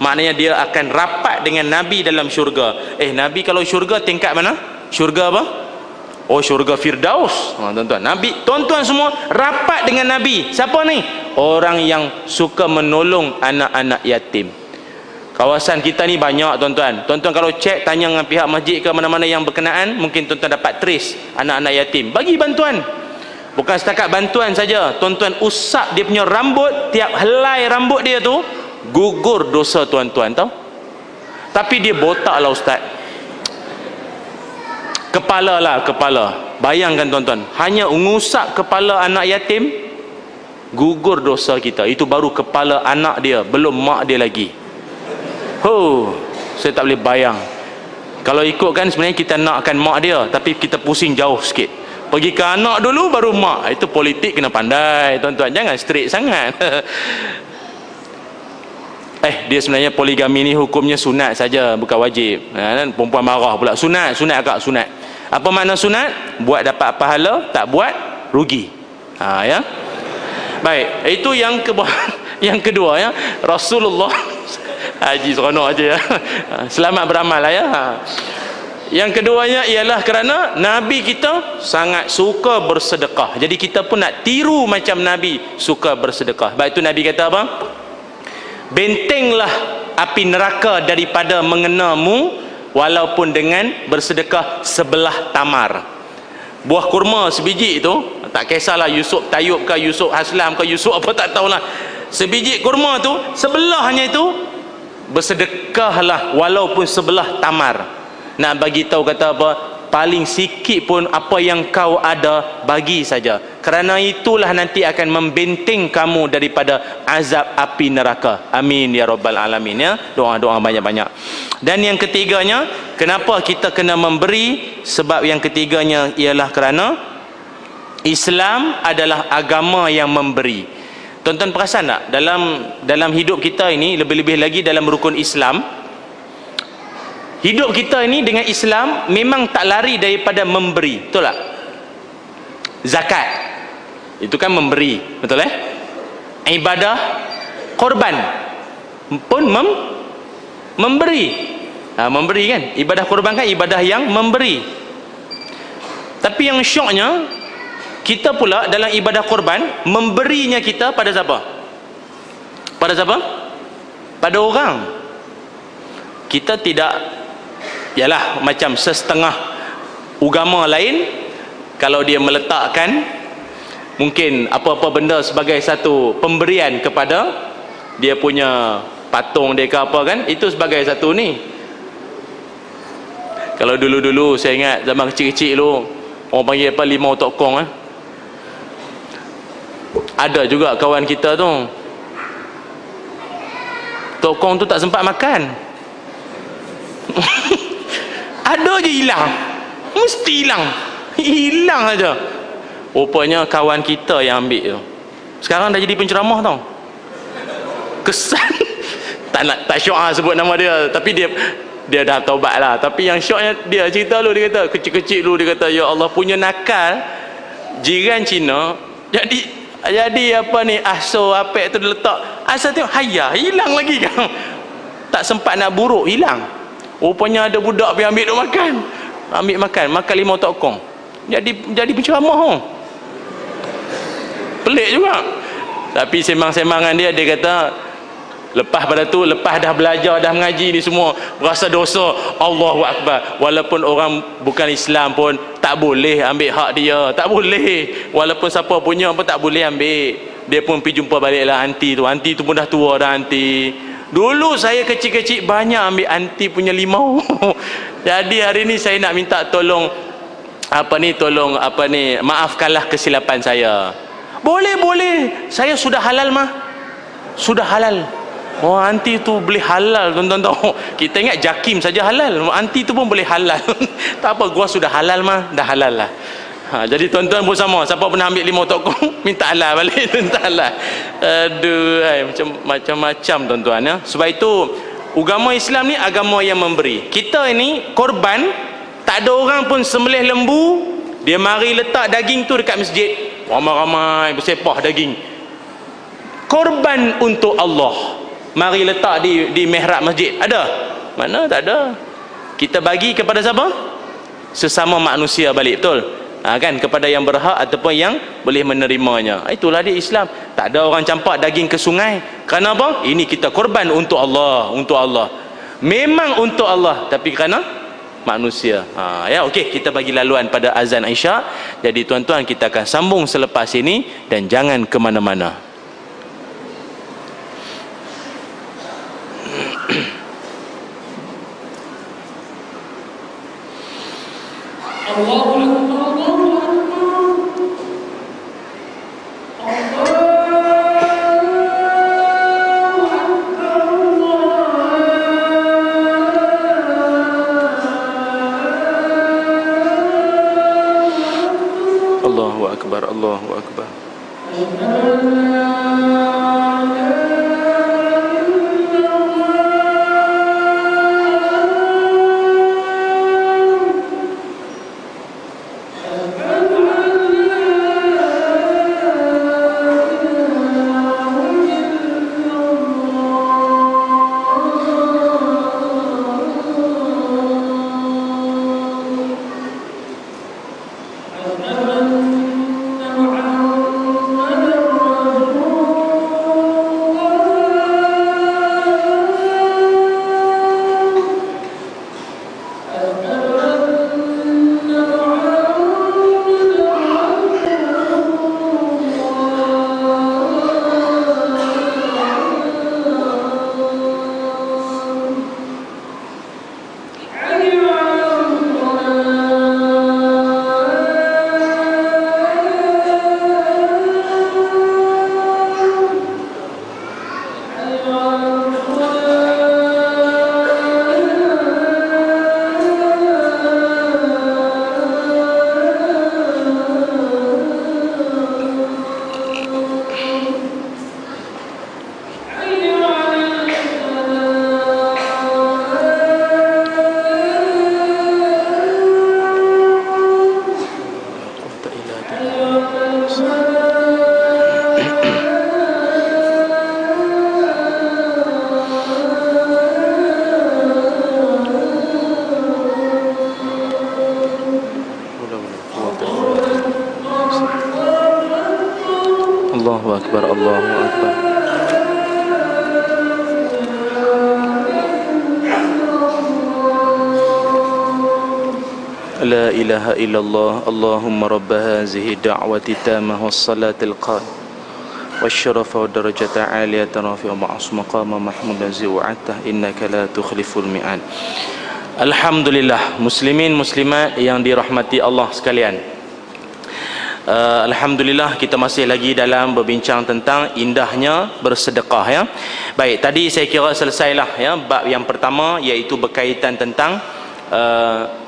Speaker 2: maknanya dia akan rapat dengan Nabi dalam syurga eh Nabi kalau syurga tingkat mana? syurga apa? oh syurga Firdaus ha, tuan-tuan Nabi, tuan-tuan semua rapat dengan Nabi siapa ni? orang yang suka menolong anak-anak yatim kawasan kita ni banyak tuan-tuan. Tuan-tuan kalau cek tanya dengan pihak masjid ke mana-mana yang berkenaan mungkin tuan-tuan dapat trace anak-anak yatim. Bagi bantuan. Bukan setakat bantuan saja. Tuan-tuan usap dia punya rambut tiap helai rambut dia tu gugur dosa tuan-tuan tahu? Tapi dia botak lah ustaz. Kepala lah kepala. Bayangkan tuan-tuan. Hanya ngusap kepala anak yatim gugur dosa kita. Itu baru kepala anak dia belum mak dia lagi Ho, saya tak boleh bayang. Kalau ikut kan sebenarnya kita nakkan mak dia, tapi kita pusing jauh sikit. Pergi ke anak dulu baru mak. Itu politik kena pandai, tuan-tuan. Jangan straight sangat. eh, dia sebenarnya poligami ni hukumnya sunat saja, bukan wajib. Ha, kan? Perempuan marah pula. Sunat, sunat akak, sunat. Apa makna sunat? Buat dapat pahala, tak buat rugi. Ha, ya. Baik, itu yang ke yang kedua ya. Rasulullah haji seronok aja ya. Selamat beramal lah ya yang keduanya ialah kerana Nabi kita sangat suka bersedekah. Jadi kita pun nak tiru macam Nabi suka bersedekah. Sebab itu Nabi kata apa? Bentenglah api neraka daripada mengenamu walaupun dengan bersedekah sebelah tamar. Buah kurma sebiji itu tak kisahlah Yusuf Tayub ke Yusuf Haslam ke Yusuf apa tak tahulah. Sebiji kurma tu sebelahnya itu bersedekahlah walaupun sebelah tamar. Nak bagi tahu kata apa? Paling sikit pun apa yang kau ada bagi saja. Kerana itulah nanti akan membenteng kamu daripada azab api neraka. Amin ya rabbal alamin ya. Doa-doa banyak-banyak. Dan yang ketiganya kenapa kita kena memberi? Sebab yang ketiganya ialah kerana Islam adalah agama yang memberi Tuan-tuan perasan tak dalam dalam hidup kita ini lebih-lebih lagi dalam rukun Islam hidup kita ini dengan Islam memang tak lari daripada memberi betul tak? Zakat itu kan memberi betul eh? Ibadah korban pun mem memberi. Ha, memberi kan? Ibadah korban kan ibadah yang memberi. Tapi yang syoknya kita pula dalam ibadah korban memberinya kita pada siapa? pada siapa? pada orang kita tidak ialah macam setengah agama lain kalau dia meletakkan mungkin apa-apa benda sebagai satu pemberian kepada dia punya patung dia ke apa kan itu sebagai satu ni kalau dulu-dulu saya ingat zaman kecil-kecil dulu orang panggil apa limau tokong eh ada juga kawan kita tu. Tokong tu tak sempat makan. Ada je hilang. Mesti hilang. Hilang aja. Rupanya kawan kita yang ambil tu. Sekarang dah jadi penceramah tau. Kesan. Tak nak tak syok lah sebut nama dia. Tapi dia dia dah taubat lah. Tapi yang syoknya dia cerita lu dia kata kecil-kecil lu dia kata ya Allah punya nakal jiran Cina jadi jadi apa ni aso apek tu letak asal tengok hayah hilang lagi kan? Tak sempat nak buruk hilang. Rupanya ada budak pergi ambil tu makan. Ambil makan makan limau tokong jadi jadi penceramah oh. pelik juga. Tapi semang-semangan dia dia kata Lepas pada tu, lepas dah belajar, dah mengaji ni semua, rasa dosa, Allahu Akbar. Walaupun orang bukan Islam pun, tak boleh ambil hak dia. Tak boleh. Walaupun siapa punya pun tak boleh ambil. Dia pun pergi jumpa baliklah anti tu. Anti tu pun dah tua dah anti. Dulu saya kecil-kecil banyak ambil anti punya limau. Jadi hari ni saya nak minta tolong apa ni tolong apa ni maafkanlah kesilapan saya. Boleh boleh. Saya sudah halal mah. Sudah halal. Oh anti tu boleh halal tuan-tuan tahu. Kita ingat jakim saja halal. Anti tu pun boleh halal. tak apa gua sudah halal mah, dah halal lah. Ha, jadi tuan-tuan pun sama. Siapa pernah ambil limau tokong, minta halal balik, minta halal. Aduh, ay, macam macam-macam tuan-tuan ya. Sebab itu agama Islam ni agama yang memberi. Kita ini korban tak ada orang pun sembelih lembu, dia mari letak daging tu dekat masjid. Ramai-ramai bersepah daging. Korban untuk Allah mari letak di di mihrab masjid. Ada? Mana? Tak ada. Kita bagi kepada siapa? Sesama manusia balik betul? Ha, kan? Kepada yang berhak ataupun yang boleh menerimanya. Itulah dia Islam. Tak ada orang campak daging ke sungai. Kerana apa? Ini kita korban untuk Allah untuk Allah. Memang untuk Allah tapi kerana manusia. Ha, ya okey kita bagi laluan pada azan Aisyah. Jadi tuan-tuan kita akan sambung selepas ini dan jangan ke mana-mana الله أكبر الله أكبر إلا الله اللهم رب هذه الدعوة التامة والصلاة القائمة والشرف والدرجة عالية رافع معص مقام محمود الذي وعدته إنك لا تخلف الميعاد Alhamdulillah muslimin muslimat yang dirahmati Allah sekalian. Uh, Alhamdulillah kita masih lagi dalam berbincang tentang indahnya bersedekah ya. Baik, tadi saya kira selesailah ya bab yang pertama iaitu berkaitan tentang uh,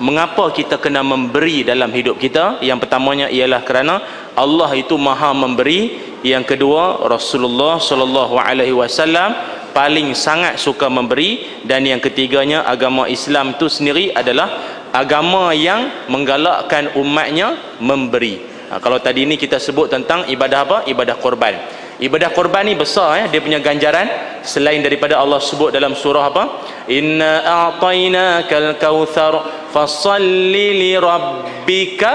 Speaker 2: mengapa kita kena memberi dalam hidup kita? Yang pertamanya ialah kerana Allah itu maha memberi. Yang kedua Rasulullah sallallahu alaihi wasallam paling sangat suka memberi. Dan yang ketiganya agama Islam itu sendiri adalah agama yang menggalakkan umatnya memberi. Ha, kalau tadi ini kita sebut tentang ibadah apa? Ibadah korban. Ibadah korban ni besar ya dia punya ganjaran. Selain daripada Allah sebut dalam surah apa? Inna a'tainakal kautsar fasalli li rabbika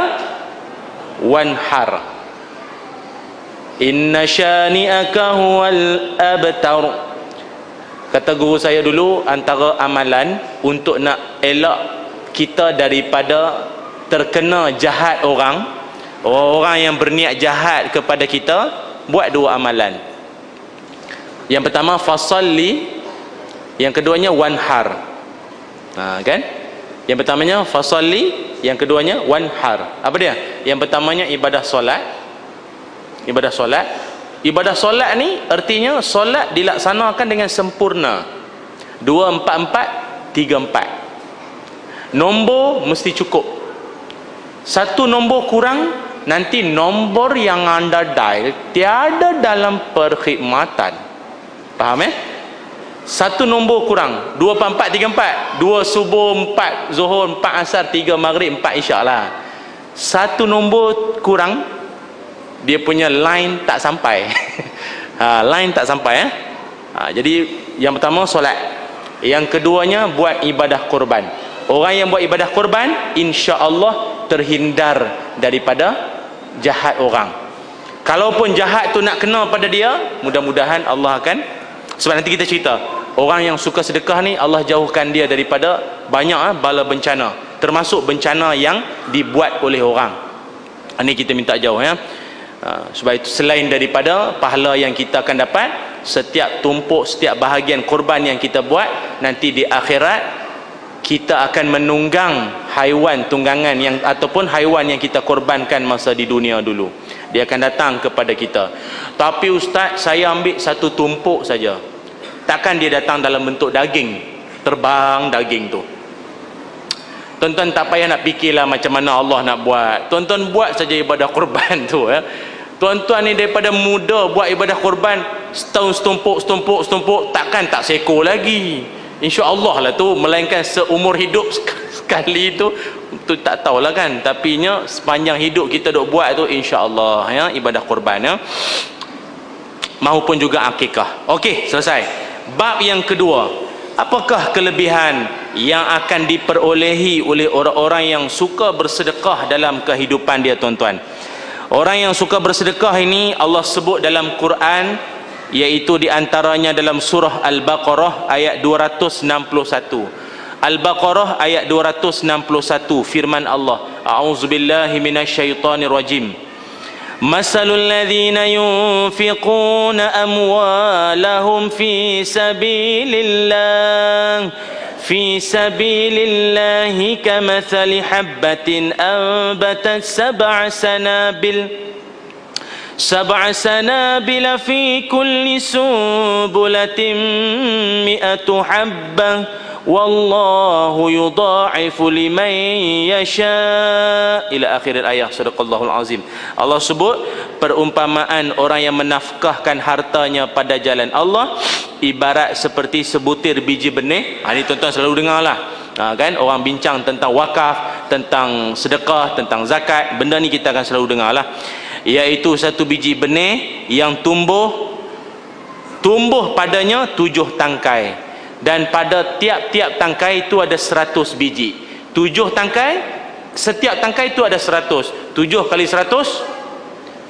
Speaker 2: wanhar. Inna shani'aka huwal abtar. Kata guru saya dulu antara amalan untuk nak elak kita daripada terkena jahat orang orang yang berniat jahat kepada kita buat dua amalan. Yang pertama fasalli. Yang keduanya wanhar. Ha, kan yang pertamanya fasalli. Yang keduanya wanhar. Apa dia? Yang pertamanya ibadah solat. Ibadah solat. Ibadah solat ni artinya solat dilaksanakan dengan sempurna. Dua empat empat tiga empat. Nombor mesti cukup. Satu nombor kurang nanti nombor yang anda dial tiada dalam perkhidmatan. Faham eh? Satu nombor kurang. Dua empat empat, tiga empat. Dua subuh, empat zuhur, empat asar, tiga maghrib, empat isyak lah. Satu nombor kurang, dia punya line tak sampai. ha, line tak sampai eh. Ha, jadi, yang pertama solat. Yang keduanya buat ibadah korban. Orang yang buat ibadah korban, insya Allah terhindar daripada jahat orang. Kalaupun jahat tu nak kena pada dia, mudah-mudahan Allah akan sebab nanti kita cerita orang yang suka sedekah ni Allah jauhkan dia daripada banyak ah, bala bencana. Termasuk bencana yang dibuat oleh orang. Ini kita minta jauh ya. Ah, sebab itu selain daripada pahala yang kita akan dapat setiap tumpuk setiap bahagian korban yang kita buat nanti di akhirat kita akan menunggang haiwan tunggangan yang ataupun haiwan yang kita korbankan masa di dunia dulu dia akan datang kepada kita. Tapi ustaz saya ambil satu tumpuk saja. Takkan dia datang dalam bentuk daging? Terbang daging tu. Tuan-tuan tak payah nak fikirlah macam mana Allah nak buat. Tuan-tuan buat saja ibadah korban tu ya. Tuan-tuan ni daripada muda buat ibadah korban setahun setumpuk setumpuk setumpuk takkan tak seko lagi insya-Allah lah tu melainkan seumur hidup sekali tu tu tak tahulah kan. Tapi sepanjang hidup kita dok buat tu insya-Allah ya ibadah korban ya. Maupun juga akikah. Okey selesai. Bab yang kedua apakah kelebihan yang akan diperolehi oleh orang-orang yang suka bersedekah dalam kehidupan dia tuan-tuan? Orang yang suka bersedekah ini Allah sebut dalam Quran iaitu diantaranya dalam surah Al-Baqarah ayat 261 Al-Baqarah ayat 261 firman Allah. A'udzubillahi minasyaitonir rajim. Masalul ladzina yunfiquna amwalahum fi sabilillah. Fi sabilillah kamathali habbatin anbatat sab'a sanabil sab'a sanabil fi kulli sunbulatin mi'atu habbah wallahu yudha'ifu liman yasha ila akhir ayat sadaqallahul azim. Allah sebut perumpamaan orang yang menafkahkan hartanya pada jalan Allah ibarat seperti sebutir biji benih. Ha ni tuan-tuan selalu dengarlah. Ha, kan? Orang bincang tentang wakaf tentang sedekah tentang zakat. Benda ni kita akan selalu dengarlah iaitu satu biji benih yang tumbuh tumbuh padanya tujuh tangkai. Dan pada tiap-tiap tangkai itu ada seratus biji. Tujuh tangkai setiap tangkai itu ada seratus. Tujuh kali seratus?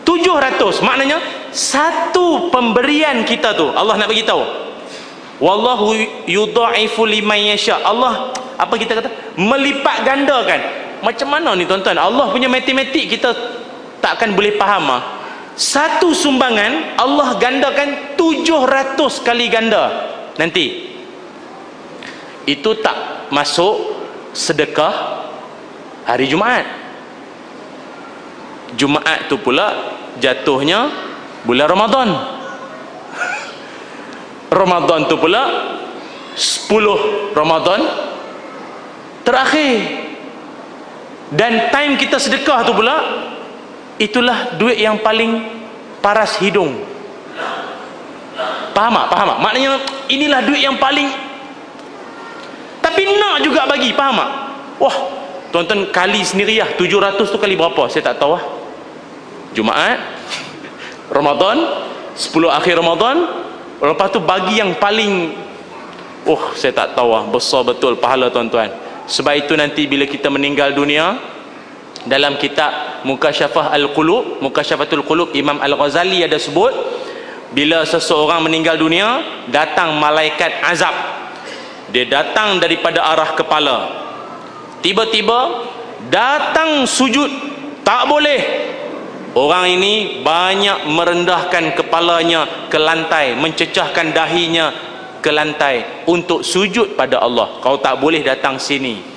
Speaker 2: Tujuh ratus. Maknanya satu pemberian kita tu Allah nak bagi tahu. Wallahu yudha'ifu liman yasha. Allah apa kita kata? Melipat gandakan. Macam mana ni tuan-tuan? Allah punya matematik kita takkan boleh faham ah. Satu sumbangan Allah gandakan tujuh ratus kali ganda. Nanti. Itu tak masuk sedekah hari Jumaat. Jumaat tu pula jatuhnya bulan Ramadan. Ramadan tu pula 10 Ramadan terakhir. Dan time kita sedekah tu pula itulah duit yang paling paras hidung. Faham tak? faham tak? maknanya inilah duit yang paling tapi nak juga bagi faham tak? Wah tuan-tuan kali sendiri lah 700 tu kali berapa? Saya tak tahu lah Jumaat Ramadan 10 akhir Ramadan. Lepas tu bagi yang paling oh saya tak tahu lah besar betul pahala tuan-tuan. Sebab itu nanti bila kita meninggal dunia dalam kitab Mukasyafah Al-Qulub Mukasyafatul Qulub Imam Al-Ghazali ada sebut bila seseorang meninggal dunia datang malaikat azab. Dia datang daripada arah kepala. Tiba-tiba datang sujud. Tak boleh. Orang ini banyak merendahkan kepalanya ke lantai mencecahkan dahinya ke lantai untuk sujud pada Allah. Kau tak boleh datang sini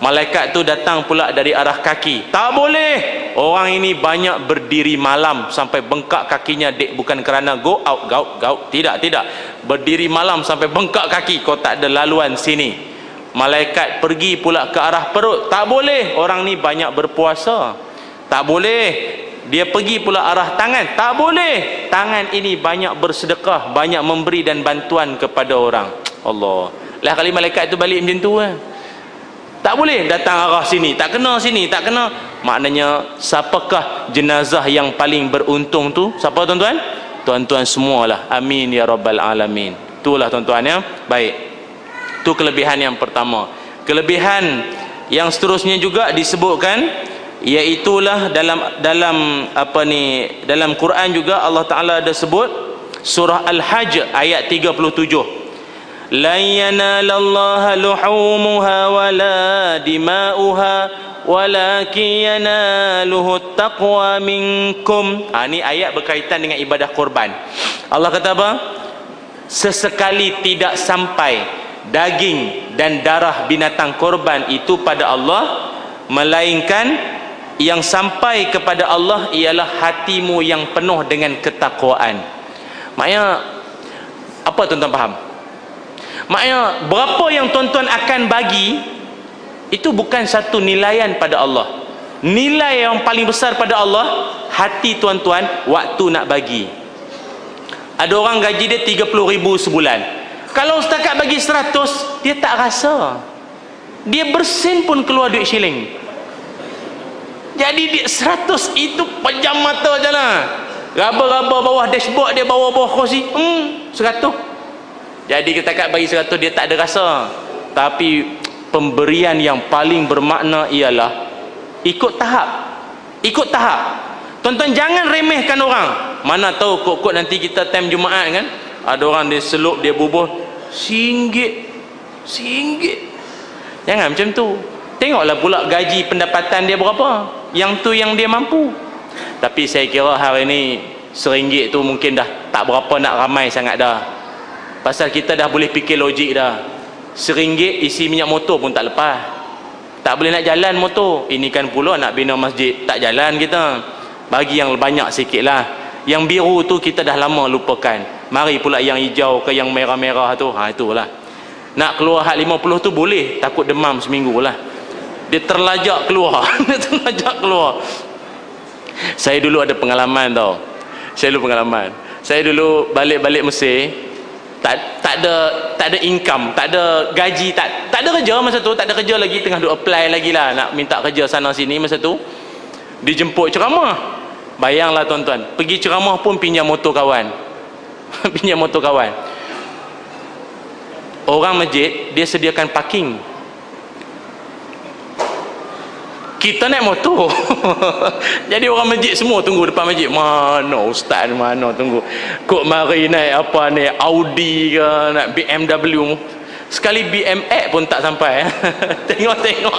Speaker 2: Malaikat tu datang pula dari arah kaki. Tak boleh. Orang ini banyak berdiri malam sampai bengkak kakinya. Dek bukan kerana go out, go out. Tidak, tidak. Berdiri malam sampai bengkak kaki. Kau tak ada laluan sini. Malaikat pergi pula ke arah perut. Tak boleh. Orang ni banyak berpuasa. Tak boleh. Dia pergi pula arah tangan. Tak boleh. Tangan ini banyak bersedekah. Banyak memberi dan bantuan kepada orang. Allah. Lah kali malaikat tu balik macam tu kan. Eh? Tak boleh datang arah sini tak kena sini tak kena. Maknanya siapakah jenazah yang paling beruntung tu? Siapa tuan-tuan? Tuan-tuan semualah. Amin ya rabbal alamin. Itulah tuan-tuan ya. Baik. Itu kelebihan yang pertama. Kelebihan yang seterusnya juga disebutkan iaitulah dalam dalam apa ni dalam Quran juga Allah Taala ada sebut surah al-hajj ayat 37 lan yanalallaha luhumuha wala dima'uha walakin yanaluhu taqwa minkum. Ha, ini ayat berkaitan dengan ibadah korban Allah kata apa? Sesekali tidak sampai daging dan darah binatang korban itu pada Allah melainkan yang sampai kepada Allah ialah hatimu yang penuh dengan ketakwaan. Maknanya apa tuan-tuan faham maknanya berapa yang tuan-tuan akan bagi itu bukan satu nilaian pada Allah. Nilai yang paling besar pada Allah hati tuan-tuan waktu nak bagi. Ada orang gaji dia 30 ribu sebulan. Kalau setakat bagi 100 dia tak rasa. Dia bersin pun keluar duit shilling. Jadi 100 itu pejam mata je lah. Raba-raba bawah dashboard dia bawah-bawah kursi hmm 100 jadi kita kat bagi 100 dia tak ada rasa. Tapi pemberian yang paling bermakna ialah ikut tahap. Ikut tahap. Tuan-tuan jangan remehkan orang. Mana tahu kok-kok nanti kita time Jumaat kan? Ada orang dia selup dia bubuh singgit singgit. Jangan macam tu. Tengoklah pula gaji pendapatan dia berapa. Yang tu yang dia mampu. Tapi saya kira hari ni seringgit tu mungkin dah tak berapa nak ramai sangat dah pasal kita dah boleh fikir logik dah. Seringgit isi minyak motor pun tak lepas. Tak boleh nak jalan motor. Ini kan pula nak bina masjid. Tak jalan kita. Bagi yang banyak sikit lah. Yang biru tu kita dah lama lupakan. Mari pula yang hijau ke yang merah-merah tu. Ha itulah. Nak keluar hak 50 tu boleh. Takut demam seminggu lah. Dia terlajak keluar. Dia terlajak keluar. Saya dulu ada pengalaman tau. Saya dulu pengalaman. Saya dulu balik-balik Mesir tak tak ada tak ada income tak ada gaji tak tak ada kerja masa tu tak ada kerja lagi tengah duk apply lagi lah nak minta kerja sana sini masa tu. Dijemput ceramah. Bayanglah tuan-tuan pergi ceramah pun pinjam motor kawan. Pinjam motor kawan. Orang masjid dia sediakan parking kita naik motor. Jadi orang masjid semua tunggu depan masjid. Mana ustaz mana tunggu. Kok mari naik apa ni Audi ke nak BMW sekali BMX pun tak sampai. Tengok-tengok.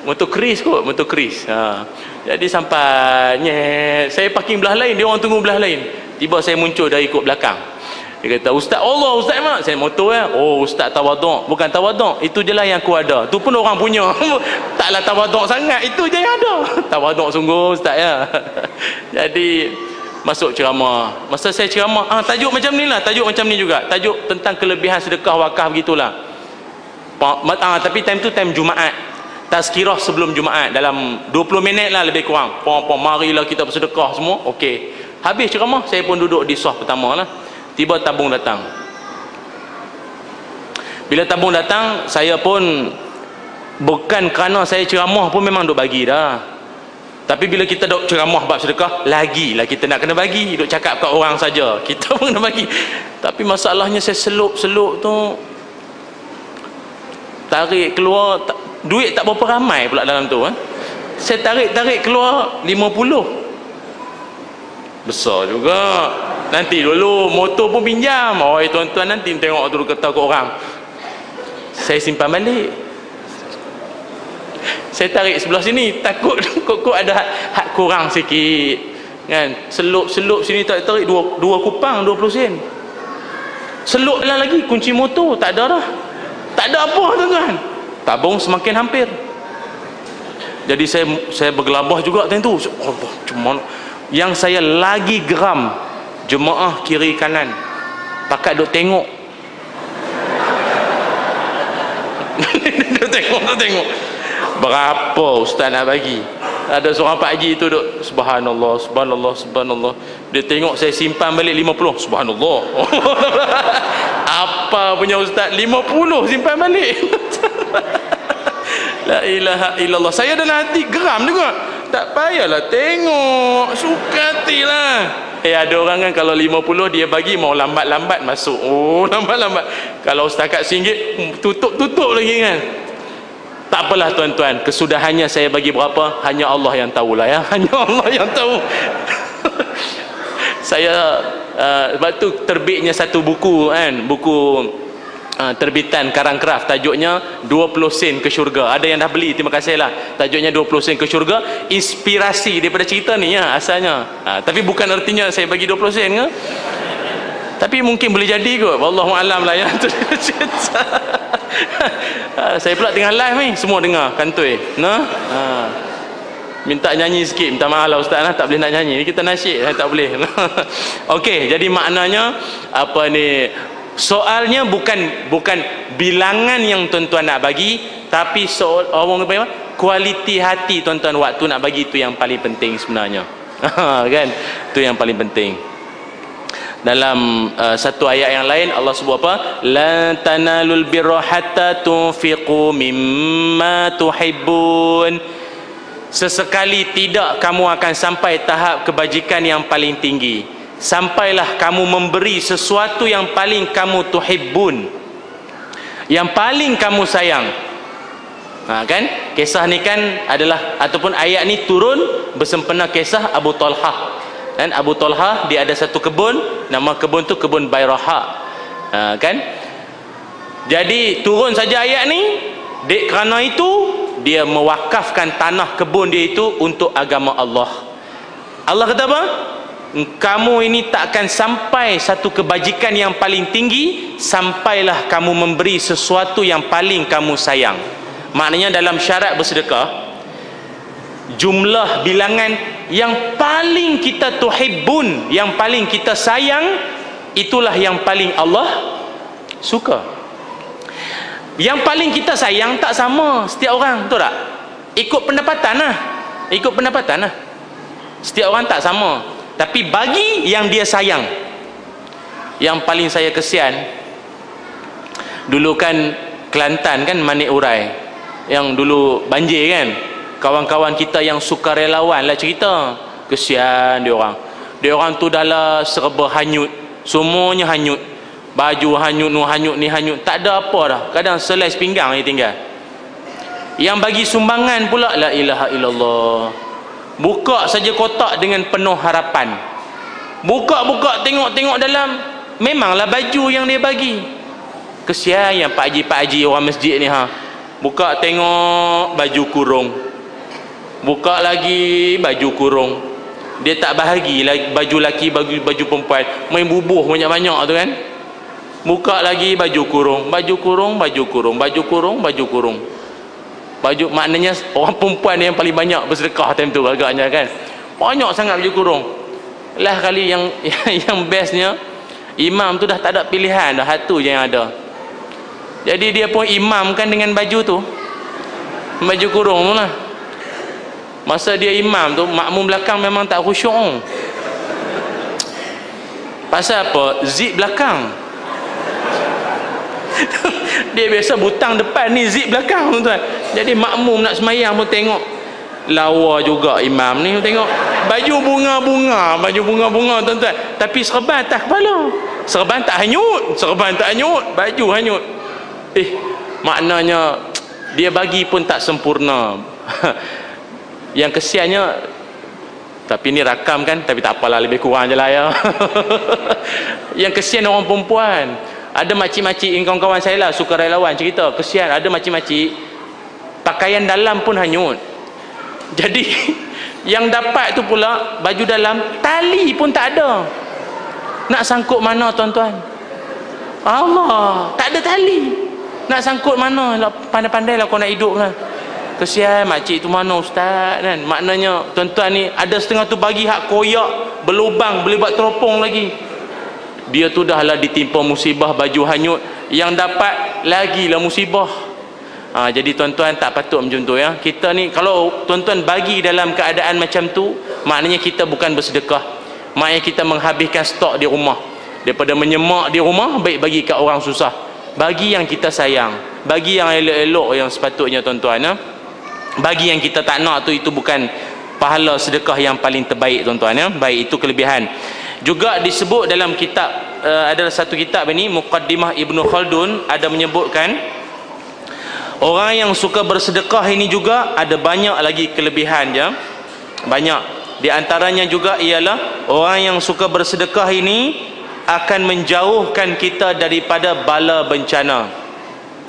Speaker 2: Motor kris kot motor kris ha. jadi sampai nyet. Saya parking belah lain dia orang tunggu belah lain. Tiba saya muncul dari ikut belakang dia kata ustaz Allah ustaz mak saya motor ya oh ustaz tawaduk. Bukan tawaduk itu je lah yang aku ada. Tu pun orang punya. Taklah tawaduk sangat itu je yang ada. Tawaduk sungguh ustaz ya. Jadi masuk ceramah. Masa saya ceramah ah, tajuk macam ni lah tajuk macam ni juga. Tajuk tentang kelebihan sedekah wakaf begitulah. Ah, tapi time tu time Jumaat. Tazkirah sebelum Jumaat dalam 20 minit lah lebih kurang. Pom-pom marilah kita bersedekah semua. Okey. Habis ceramah saya pun duduk di soh pertama lah tiba tabung datang. Bila tabung datang saya pun bukan kerana saya ceramah pun memang duk bagi dah. Tapi bila kita duk ceramah bab sedekah lagilah kita nak kena bagi duk cakap kat orang saja. Kita pun kena bagi. Tapi masalahnya saya selup-selup tu tarik keluar duit tak berapa ramai pula dalam tu eh. saya tarik-tarik keluar 50 besar juga nanti dulu motor pun pinjam. Oh tuan-tuan nanti tengok dulu kata ke orang. Saya simpan balik. Saya tarik sebelah sini. Takut kok ada hak kurang sikit. Kan? Selup-selup sini tak tarik dua, dua kupang 20 sen. Selup lagi kunci motor. Tak ada dah. Tak ada apa tuan-tuan. Tabung semakin hampir. Jadi saya saya bergelabah juga tadi tu. Allah cuma yang saya lagi geram jemaah kiri kanan. Pakat duk tengok. Duk tengok duk tengok. Berapa ustaz nak bagi? Ada seorang pak haji tu duk subhanallah subhanallah subhanallah. Dia tengok saya simpan balik 50 subhanallah. Apa punya ustaz? 50 simpan balik. La ilaha illallah. Saya dalam hati geram juga. Tak payahlah tengok. Suka hatilah eh ada orang kan kalau 50 dia bagi mau lambat-lambat masuk. Oh lambat-lambat. Kalau setakat singgit tutup-tutup lagi kan. Tak apalah tuan-tuan. Kesudahannya saya bagi berapa? Hanya Allah yang tahulah ya. Hanya Allah yang tahu. Saya uh, sebab tu terbitnya satu buku kan. Buku uh, terbitan Karang Craft. Tajuknya 20 sen ke syurga. Ada yang dah beli terima kasih lah. Tajuknya 20 sen ke syurga. Inspirasi daripada cerita ni ya asalnya. Uh, tapi bukan artinya saya bagi 20 sen ke? Tapi mungkin boleh jadi kot. Wallahu alam lah ya. Tu saya pula tengah live ni. Semua dengar kantoi. Nah? Ha. minta nyanyi sikit. Minta maaf lah ustaz lah. Tak boleh nak nyanyi. Kita nasyid eh, tak boleh. Okey jadi maknanya apa ni soalnya bukan bukan bilangan yang tuan-tuan nak bagi tapi soal orang apa? Kualiti hati tuan-tuan waktu nak bagi tu yang paling penting sebenarnya. Kan? Tu yang paling penting. Dalam uh, satu ayat yang lain Allah sebut apa? La tanalul birra hatta tunfiqu mimma tuhibbun. Sesekali tidak kamu akan sampai tahap kebajikan yang paling tinggi sampailah kamu memberi sesuatu yang paling kamu tuhibbun. Yang paling kamu sayang. Ha, kan? Kisah ni kan adalah ataupun ayat ni turun bersempena kisah Abu Talhah kan? Abu Talha dia ada satu kebun nama kebun tu kebun Bayraha ha, kan? Jadi turun saja ayat ni dek kerana itu dia mewakafkan tanah kebun dia itu untuk agama Allah. Allah kata apa kamu ini tak akan sampai satu kebajikan yang paling tinggi sampailah kamu memberi sesuatu yang paling kamu sayang. Maknanya dalam syarat bersedekah jumlah bilangan yang paling kita tuhibbun yang paling kita sayang itulah yang paling Allah suka. Yang paling kita sayang tak sama setiap orang betul tak? Ikut pendapatan lah. Ikut pendapatan lah. Setiap orang tak sama tapi bagi yang dia sayang yang paling saya kesian dulu kan Kelantan kan Manik Urai yang dulu banjir kan. Kawan-kawan kita yang suka relawan lah cerita. Kesian dia orang. Dia orang tu dah serba hanyut. Semuanya hanyut. Baju hanyut nu hanyut ni hanyut. Tak ada apa dah. Kadang selai pinggang je tinggal. Yang bagi sumbangan pula la ilaha illallah buka saja kotak dengan penuh harapan. Buka-buka tengok-tengok dalam. Memanglah baju yang dia bagi. Kesian yang pak haji pak haji orang masjid ni ha. Buka tengok baju kurung. Buka lagi baju kurung. Dia tak bahagi baju laki baju baju perempuan. Main bubuh banyak-banyak tu kan. Buka lagi baju kurung baju kurung baju kurung baju kurung baju kurung baju maknanya orang perempuan yang paling banyak bersedekah time tu agaknya kan. Banyak sangat baju kurung. Lah kali yang yang bestnya imam tu dah tak ada pilihan dah satu je yang ada. Jadi dia pun imam kan dengan baju tu. Baju kurung tu lah. Masa dia imam tu makmum belakang memang tak khusyuk. Pasal apa? Zip belakang. Dia biasa butang depan ni zip belakang tuan jadi makmum nak semayang pun tengok. Lawa juga imam ni tengok. Baju bunga-bunga baju bunga-bunga tuan-tuan. Tapi serban atas kepala. Serban tak hanyut serban tak hanyut baju hanyut. Eh maknanya dia bagi pun tak sempurna. Yang kesiannya tapi ni rakam kan tapi tak apalah lebih kurang je lah ya. Yang kesian orang perempuan. Ada makcik-makcik kawan-kawan saya lah suka relawan cerita. Kesian ada makcik-makcik pakaian dalam pun hanyut. Jadi yang dapat tu pula baju dalam tali pun tak ada. Nak sangkut mana tuan-tuan? Allah tak ada tali. Nak sangkut mana? Pandai-pandai lah kau nak hidup lah. Kesian makcik tu mana ustaz kan? Maknanya tuan-tuan ni ada setengah tu bagi hak koyak berlubang boleh buat teropong lagi. Dia tu dah lah ditimpa musibah baju hanyut. Yang dapat lagi lah musibah ha, jadi tuan-tuan tak patut macam tu ya. Kita ni kalau tuan-tuan bagi dalam keadaan macam tu maknanya kita bukan bersedekah. Maknanya kita menghabiskan stok di rumah. Daripada menyemak di rumah baik bagi kat orang susah. Bagi yang kita sayang. Bagi yang elok-elok yang sepatutnya tuan-tuan ya. Bagi yang kita tak nak tu itu bukan pahala sedekah yang paling terbaik tuan-tuan ya. Baik itu kelebihan. Juga disebut dalam kitab uh, adalah satu kitab ini Muqaddimah Ibnu Khaldun ada menyebutkan orang yang suka bersedekah ini juga ada banyak lagi kelebihan ya banyak. Di antaranya juga ialah orang yang suka bersedekah ini akan menjauhkan kita daripada bala bencana.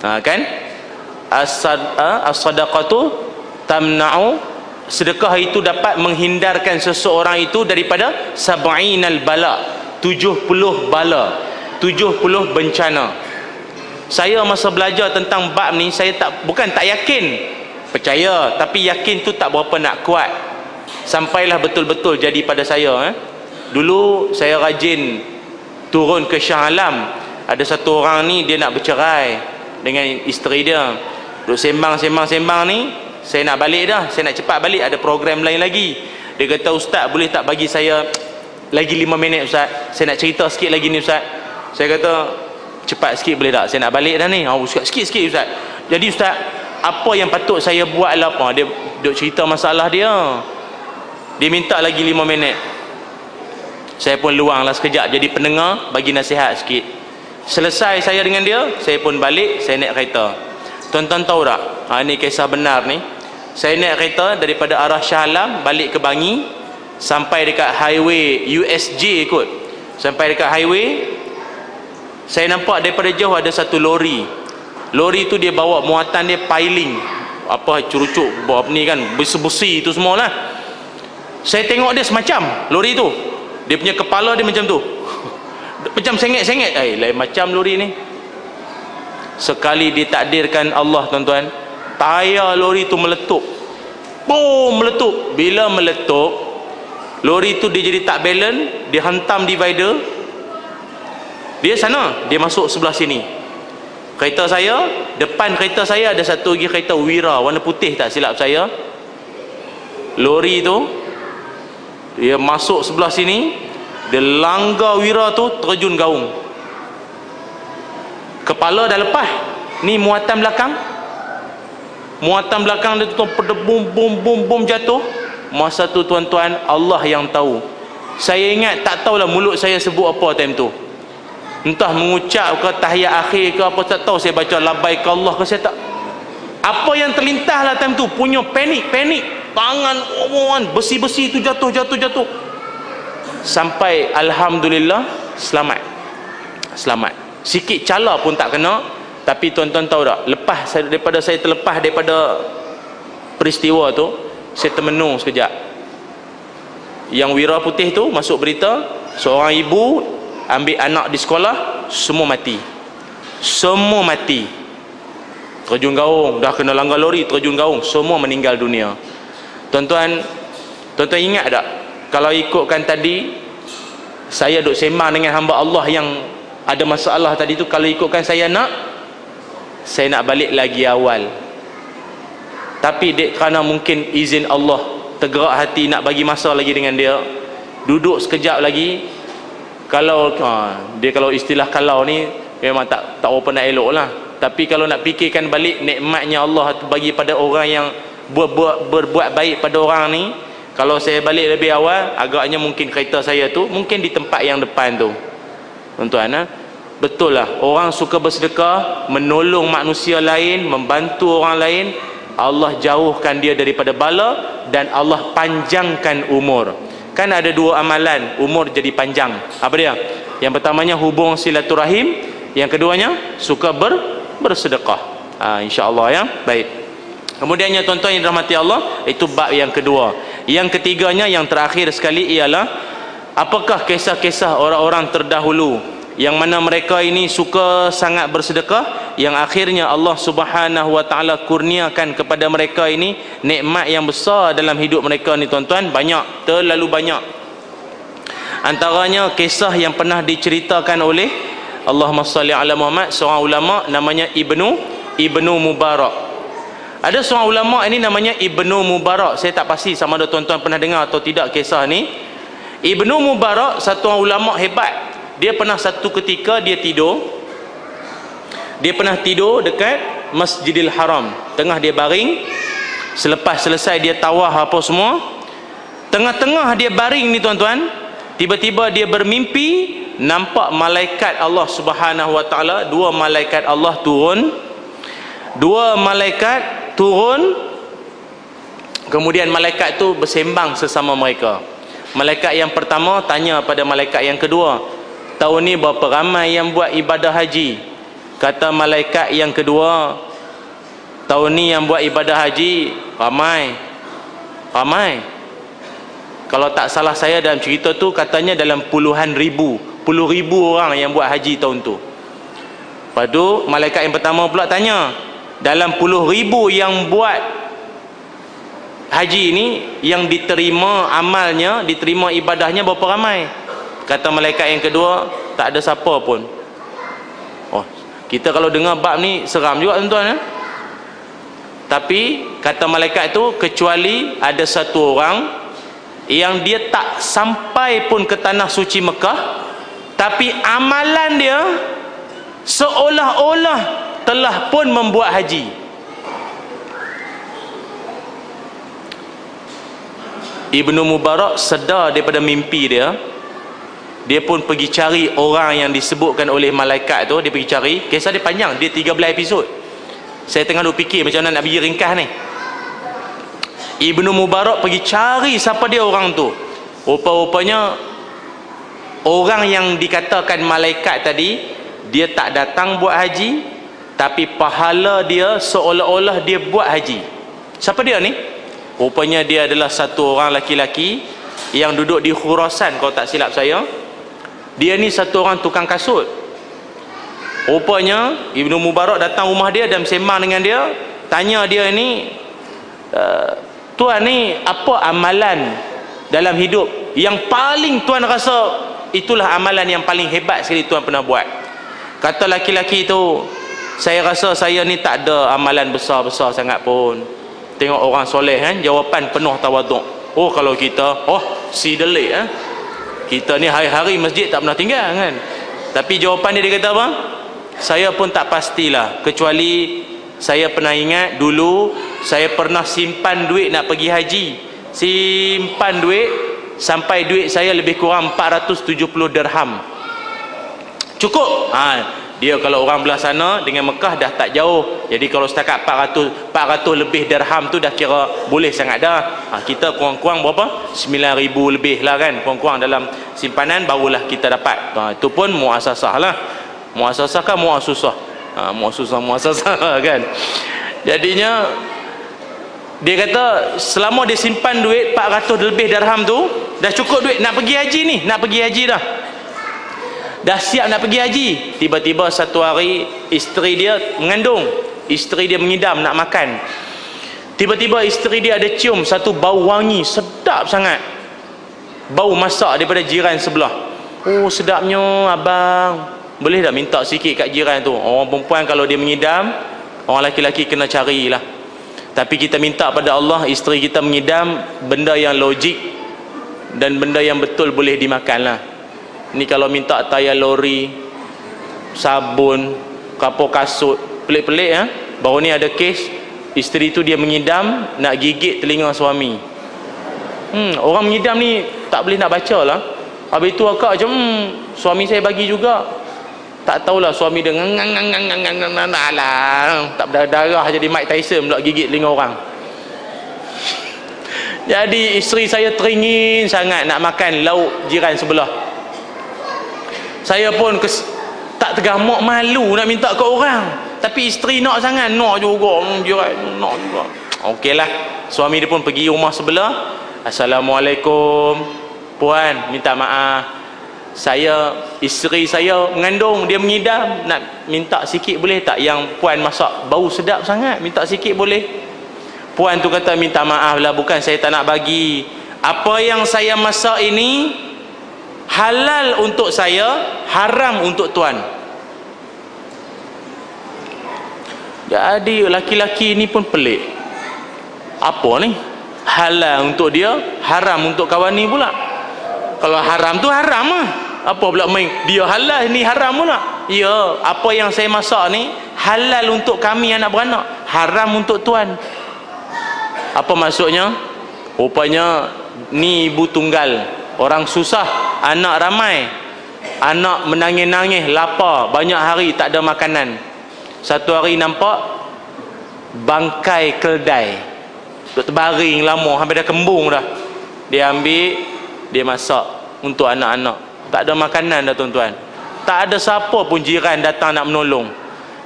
Speaker 2: Ha, kan? As-sadaqatu tamna'u. Sedekah itu dapat menghindarkan seseorang itu daripada sab'inal bala 70 bala 70 bencana saya masa belajar tentang bab ni saya tak bukan tak yakin. Percaya tapi yakin tu tak berapa nak kuat. Sampailah betul-betul jadi pada saya eh. dulu saya rajin turun ke Shah Alam. Ada satu orang ni dia nak bercerai dengan isteri dia. Duk sembang-sembang-sembang ni saya nak balik dah. Saya nak cepat balik ada program lain lagi. Dia kata ustaz boleh tak bagi saya lagi 5 minit ustaz? Saya nak cerita sikit lagi ni ustaz. Saya kata cepat sikit boleh tak? Saya nak balik dah ni. Oh, sikit sikit ustaz. Jadi ustaz apa yang patut saya buat lah apa dia duk cerita masalah dia. Dia minta lagi 5 minit. Saya pun luang lah sekejap jadi pendengar bagi nasihat sikit. Selesai saya dengan dia saya pun balik saya naik kereta. Tuan-tuan tahu tak? Ha, ini kisah benar ni. Saya naik kereta daripada arah Shah Alam balik ke Bangi sampai dekat highway USJ kot. Sampai dekat highway saya nampak daripada jauh ada satu lori. Lori tu dia bawa muatan dia piling. Apa curucuk bawa ni kan besi-besi tu semua lah saya tengok dia semacam lori tu. Dia punya kepala dia macam tu. Macam sengit-sengit. Eh lain macam lori ni. Sekali ditakdirkan Allah tuan-tuan tayar lori tu meletup. Boom meletup. Bila meletup lori tu dia jadi tak balance dia hantam divider dia sana dia masuk sebelah sini. Kereta saya depan kereta saya ada satu lagi kereta Wira warna putih tak silap saya? Lori tu dia masuk sebelah sini dia langgar Wira tu terjun gaung. Kepala dah lepas. Ni muatan belakang. Muatan belakang dia tu bum bum bum bum jatuh. Masa tu tuan-tuan Allah yang tahu. Saya ingat tak tahulah mulut saya sebut apa time tu entah mengucap ke tahiyat akhir ke apa tak tahu saya baca labaik Allah ke saya tak. Apa yang terlintas lah time tu punya panik panik. Tangan omongan besi-besi tu jatuh jatuh jatuh. Sampai Alhamdulillah selamat. Selamat. Sikit cala pun tak kena tapi tuan-tuan tahu tak lepas saya, daripada saya terlepas daripada peristiwa tu saya termenung sekejap. Yang wira putih tu masuk berita seorang ibu ambil anak di sekolah semua mati. Semua mati. Terjun gaung dah kena langgar lori terjun gaung semua meninggal dunia. Tuan-tuan tuan-tuan ingat tak? Kalau ikutkan tadi saya duk sembang dengan hamba Allah yang ada masalah tadi tu kalau ikutkan saya nak saya nak balik lagi awal. Tapi dek kerana mungkin izin Allah tergerak hati nak bagi masa lagi dengan dia duduk sekejap lagi kalau ha, dia kalau istilah kalau ni memang tak tak apa nak elok lah tapi kalau nak fikirkan balik nikmatnya Allah bagi pada orang yang berbuat, berbuat baik pada orang ni kalau saya balik lebih awal agaknya mungkin kereta saya tu mungkin di tempat yang depan tu. Tuan-tuan ha? betul lah orang suka bersedekah menolong manusia lain membantu orang lain Allah jauhkan dia daripada bala dan Allah panjangkan umur kan ada dua amalan umur jadi panjang. Apa dia? Yang pertamanya hubung silaturahim yang keduanya suka ber bersedekah. Ha, insyaallah ya. Baik. Kemudiannya tuan-tuan yang dirahmati Allah itu bab yang kedua. Yang ketiganya yang terakhir sekali ialah apakah kisah-kisah orang-orang terdahulu yang mana mereka ini suka sangat bersedekah yang akhirnya Allah Subhanahu wa taala kurniakan kepada mereka ini nikmat yang besar dalam hidup mereka ni tuan-tuan. Banyak terlalu banyak. Antaranya kisah yang pernah diceritakan oleh Allahumma salli ala Muhammad seorang ulama namanya Ibnu Ibnu Mubarak. Ada seorang ulama ini namanya Ibnu Mubarak. Saya tak pasti sama ada tuan-tuan pernah dengar atau tidak kisah ni. Ibnu Mubarak satu ulama hebat dia pernah satu ketika dia tidur. Dia pernah tidur dekat Masjidil Haram. Tengah dia baring. Selepas selesai dia tawah apa semua. Tengah-tengah dia baring ni tuan-tuan. Tiba-tiba dia bermimpi nampak malaikat Allah Subhanahu Wa Taala. Dua malaikat Allah turun. Dua malaikat turun. Kemudian malaikat tu bersembang sesama mereka. Malaikat yang pertama tanya pada malaikat yang kedua tahun ni berapa ramai yang buat ibadah haji? Kata malaikat yang kedua tahun ni yang buat ibadah haji ramai. Ramai. Kalau tak salah saya dalam cerita tu katanya dalam puluhan ribu puluh ribu orang yang buat haji tahun tu. Lepas tu malaikat yang pertama pula tanya dalam puluh ribu yang buat haji ni yang diterima amalnya diterima ibadahnya berapa ramai kata malaikat yang kedua tak ada siapa pun oh kita kalau dengar bab ni seram juga tuan-tuan ya? tapi kata malaikat itu kecuali ada satu orang yang dia tak sampai pun ke tanah suci Mekah tapi amalan dia seolah-olah telah pun membuat haji Ibnu Mubarak sedar daripada mimpi dia dia pun pergi cari orang yang disebutkan oleh malaikat tu dia pergi cari. Kisah dia panjang dia 13 episod. Saya tengah duk fikir macam mana nak bagi ringkas ni. Ibnu Mubarak pergi cari siapa dia orang tu. Rupa-rupanya orang yang dikatakan malaikat tadi dia tak datang buat haji tapi pahala dia seolah-olah dia buat haji. Siapa dia ni? Rupanya dia adalah satu orang laki-laki yang duduk di Khurasan kalau tak silap saya dia ni satu orang tukang kasut. Rupanya Ibnu Mubarak datang rumah dia dan sembang dengan dia tanya dia ni uh, tuan ni apa amalan dalam hidup? Yang paling tuan rasa itulah amalan yang paling hebat sekali tuan pernah buat. Kata laki-laki tu saya rasa saya ni tak ada amalan besar-besar sangat pun. Tengok orang soleh kan jawapan penuh tawaduk. Oh kalau kita oh si delik eh kita ni hari-hari masjid tak pernah tinggal kan? Tapi jawapan dia dia kata apa? Saya pun tak pastilah kecuali saya pernah ingat dulu saya pernah simpan duit nak pergi haji. Simpan duit sampai duit saya lebih kurang 470 dirham. Cukup? Ha, dia kalau orang belah sana dengan Mekah dah tak jauh. Jadi kalau setakat 400 400 lebih dirham tu dah kira boleh sangat dah. Ha, kita kurang-kurang berapa? 9000 lebih lah kan. Kurang-kurang dalam simpanan barulah kita dapat. Ha, itu pun muasasah lah. Muasasah kan muasusah ha, muasusah muasasah kan. Jadinya dia kata selama dia simpan duit 400 lebih dirham tu dah cukup duit nak pergi haji ni. Nak pergi haji dah dah siap nak pergi haji? Tiba-tiba satu hari isteri dia mengandung. Isteri dia mengidam nak makan. Tiba-tiba isteri dia ada cium satu bau wangi sedap sangat. Bau masak daripada jiran sebelah. Oh sedapnya abang. Boleh tak minta sikit kat jiran tu? Orang perempuan kalau dia mengidam orang laki-laki kena carilah. Tapi kita minta pada Allah isteri kita mengidam benda yang logik dan benda yang betul boleh dimakan lah ni kalau minta tayar lori sabun kapur kasut pelik-pelik ya baru ni ada kes isteri tu dia mengidam nak gigit telinga suami. Hmm, orang mengidam ni tak boleh nak baca lah. Habis tu akak macam hmm, suami saya bagi juga. Tak tahulah suami dia ngang ngang ngang ngang ngang ngang ngang tak berdarah jadi Mike Tyson pula gigit telinga orang. Jadi isteri saya teringin sangat nak makan lauk jiran sebelah saya pun kes, tak tergamak malu nak minta ke orang. Tapi isteri nak sangat nak juga. Hmm, jiran nak juga. Okeylah suami dia pun pergi rumah sebelah. Assalamualaikum. Puan minta maaf. Saya isteri saya mengandung. Dia mengidam nak minta sikit boleh tak? Yang puan masak bau sedap sangat. Minta sikit boleh. Puan tu kata minta maaf lah. Bukan saya tak nak bagi. Apa yang saya masak ini halal untuk saya haram untuk tuan. Jadi laki-laki ni pun pelik. Apa ni? Halal untuk dia haram untuk kawan ni pula. Kalau haram tu haram lah. Apa pula main? Dia halal ni haram pula. Ya apa yang saya masak ni halal untuk kami anak beranak haram untuk tuan. Apa maksudnya? Rupanya ni ibu tunggal orang susah anak ramai. Anak menangis-nangis lapar. Banyak hari tak ada makanan. Satu hari nampak bangkai keldai. Duk terbaring lama hampir dah kembung dah. Dia ambil dia masak untuk anak-anak. Tak ada makanan dah tuan-tuan. Tak ada siapa pun jiran datang nak menolong.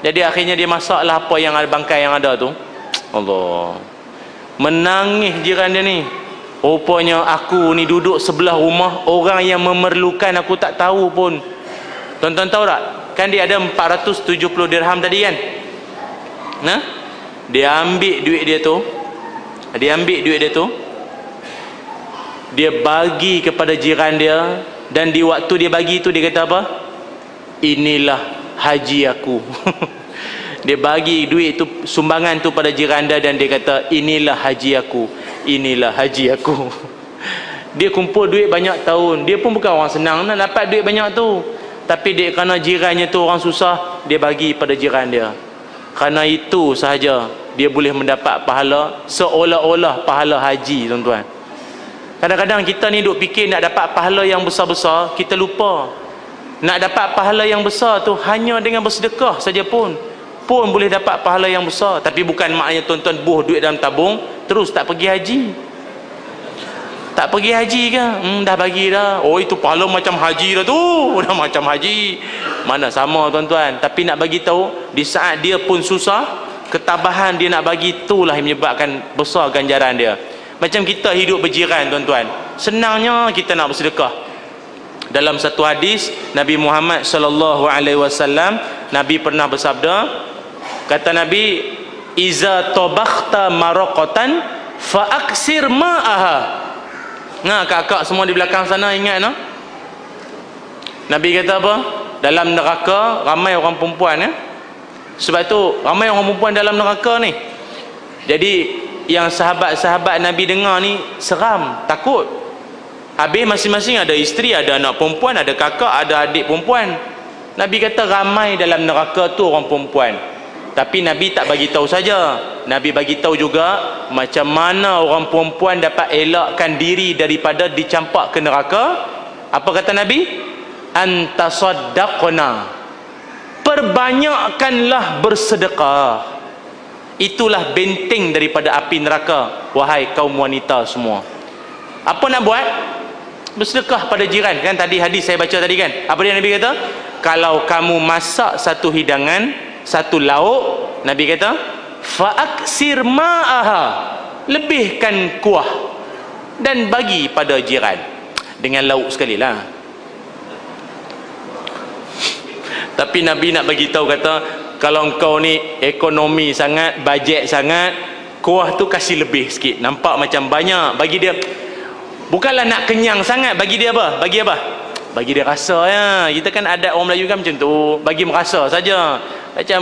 Speaker 2: Jadi akhirnya dia masaklah apa yang ada bangkai yang ada tu. Allah. Menangis jiran dia ni rupanya aku ni duduk sebelah rumah orang yang memerlukan aku tak tahu pun. Tuan-tuan tahu tak? Kan dia ada 470 dirham tadi kan? Nah? Dia ambil duit dia tu. Dia ambil duit dia tu. Dia bagi kepada jiran dia. Dan di waktu dia bagi tu dia kata apa? Inilah haji aku. Dia bagi duit tu sumbangan tu pada jiranda dan dia kata inilah haji aku inilah haji aku. Dia kumpul duit banyak tahun. Dia pun bukan orang senang nak dapat duit banyak tu. Tapi dia kerana jirannya tu orang susah dia bagi pada jiran dia. Kerana itu sahaja dia boleh mendapat pahala seolah-olah pahala haji tuan-tuan. Kadang-kadang kita ni duk fikir nak dapat pahala yang besar-besar kita lupa. Nak dapat pahala yang besar tu hanya dengan bersedekah saja pun pun boleh dapat pahala yang besar. Tapi bukan maknanya tuan-tuan buh duit dalam tabung terus tak pergi haji. Tak pergi haji ke? Hmm, dah bagi dah. Oh itu pahala macam haji dah tu. Dah macam haji. Mana sama tuan-tuan. Tapi nak bagi tahu di saat dia pun susah ketabahan dia nak bagi itulah yang menyebabkan besar ganjaran dia. Macam kita hidup berjiran tuan-tuan. Senangnya kita nak bersedekah. Dalam satu hadis Nabi Muhammad sallallahu alaihi wasallam Nabi pernah bersabda kata Nabi iza tobakhta maraqatan fa aksir ma'aha. Nah kakak semua di belakang sana ingat no? Nabi kata apa? Dalam neraka ramai orang perempuan ya sebab tu ramai orang perempuan dalam neraka ni. Jadi yang sahabat-sahabat Nabi dengar ni seram takut. Habis masing-masing ada isteri ada anak perempuan ada kakak ada adik perempuan. Nabi kata ramai dalam neraka tu orang perempuan tapi Nabi tak bagi tahu saja. Nabi bagi tahu juga macam mana orang perempuan dapat elakkan diri daripada dicampak ke neraka. Apa kata Nabi? Antasaddaqna. Perbanyakkanlah bersedekah. Itulah benteng daripada api neraka wahai kaum wanita semua. Apa nak buat? Bersedekah pada jiran kan tadi hadis saya baca tadi kan. Apa dia Nabi kata? Kalau kamu masak satu hidangan satu lauk Nabi kata faaksir ma'aha. Lebihkan kuah dan bagi pada jiran. Dengan lauk sekali lah tapi Nabi nak bagi tahu kata kalau engkau ni ekonomi sangat bajet sangat kuah tu kasih lebih sikit. Nampak macam banyak. Bagi dia bukanlah nak kenyang sangat bagi dia apa? Bagi apa? Bagi dia rasa ya. Kita kan ada orang Melayu kan macam tu. Bagi merasa saja macam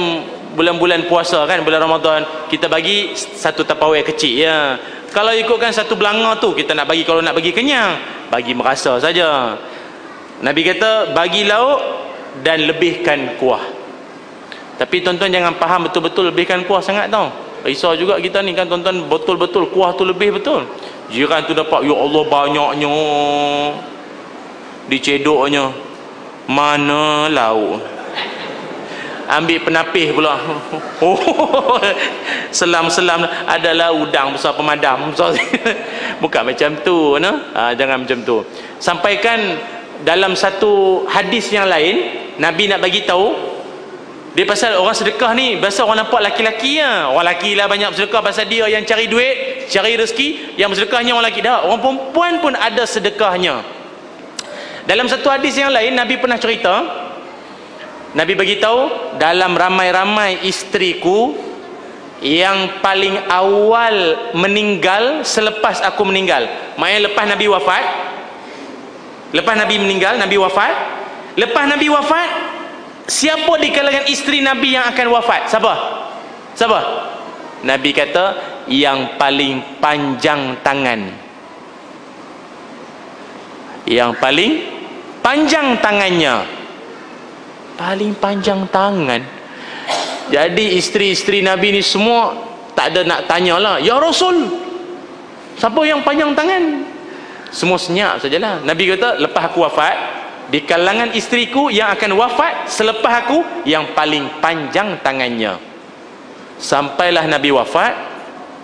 Speaker 2: bulan-bulan puasa kan bulan Ramadan kita bagi satu tapawai kecil ya. Kalau ikutkan satu belanga tu kita nak bagi kalau nak bagi kenyang bagi merasa saja. Nabi kata bagi lauk dan lebihkan kuah. Tapi tuan-tuan jangan faham betul-betul lebihkan kuah sangat tau. Risau juga kita ni kan tuan-tuan betul-betul kuah tu lebih betul. Jiran tu dapat ya Allah banyaknya dicedoknya. Mana lauk ambil penapih pula. Oh selam-selam adalah udang besar pemadam. Bukan macam tu no? ha, jangan macam tu. Sampaikan dalam satu hadis yang lain Nabi nak bagi tahu dia pasal orang sedekah ni biasa orang nampak laki-laki ya. orang laki lah banyak sedekah pasal dia yang cari duit cari rezeki yang bersedekahnya orang laki. Dah orang perempuan pun ada sedekahnya. Dalam satu hadis yang lain Nabi pernah cerita Nabi bagi tahu dalam ramai-ramai istriku yang paling awal meninggal selepas aku meninggal. Maknanya lepas Nabi wafat lepas Nabi meninggal Nabi wafat lepas Nabi wafat siapa di kalangan isteri Nabi yang akan wafat? Siapa? Siapa? Nabi kata yang paling panjang tangan. Yang paling panjang tangannya paling panjang tangan. Jadi isteri-isteri Nabi ni semua tak ada nak tanyalah ya Rasul siapa yang panjang tangan? Semua senyap sajalah. Nabi kata lepas aku wafat di kalangan isteriku yang akan wafat selepas aku yang paling panjang tangannya. Sampailah Nabi wafat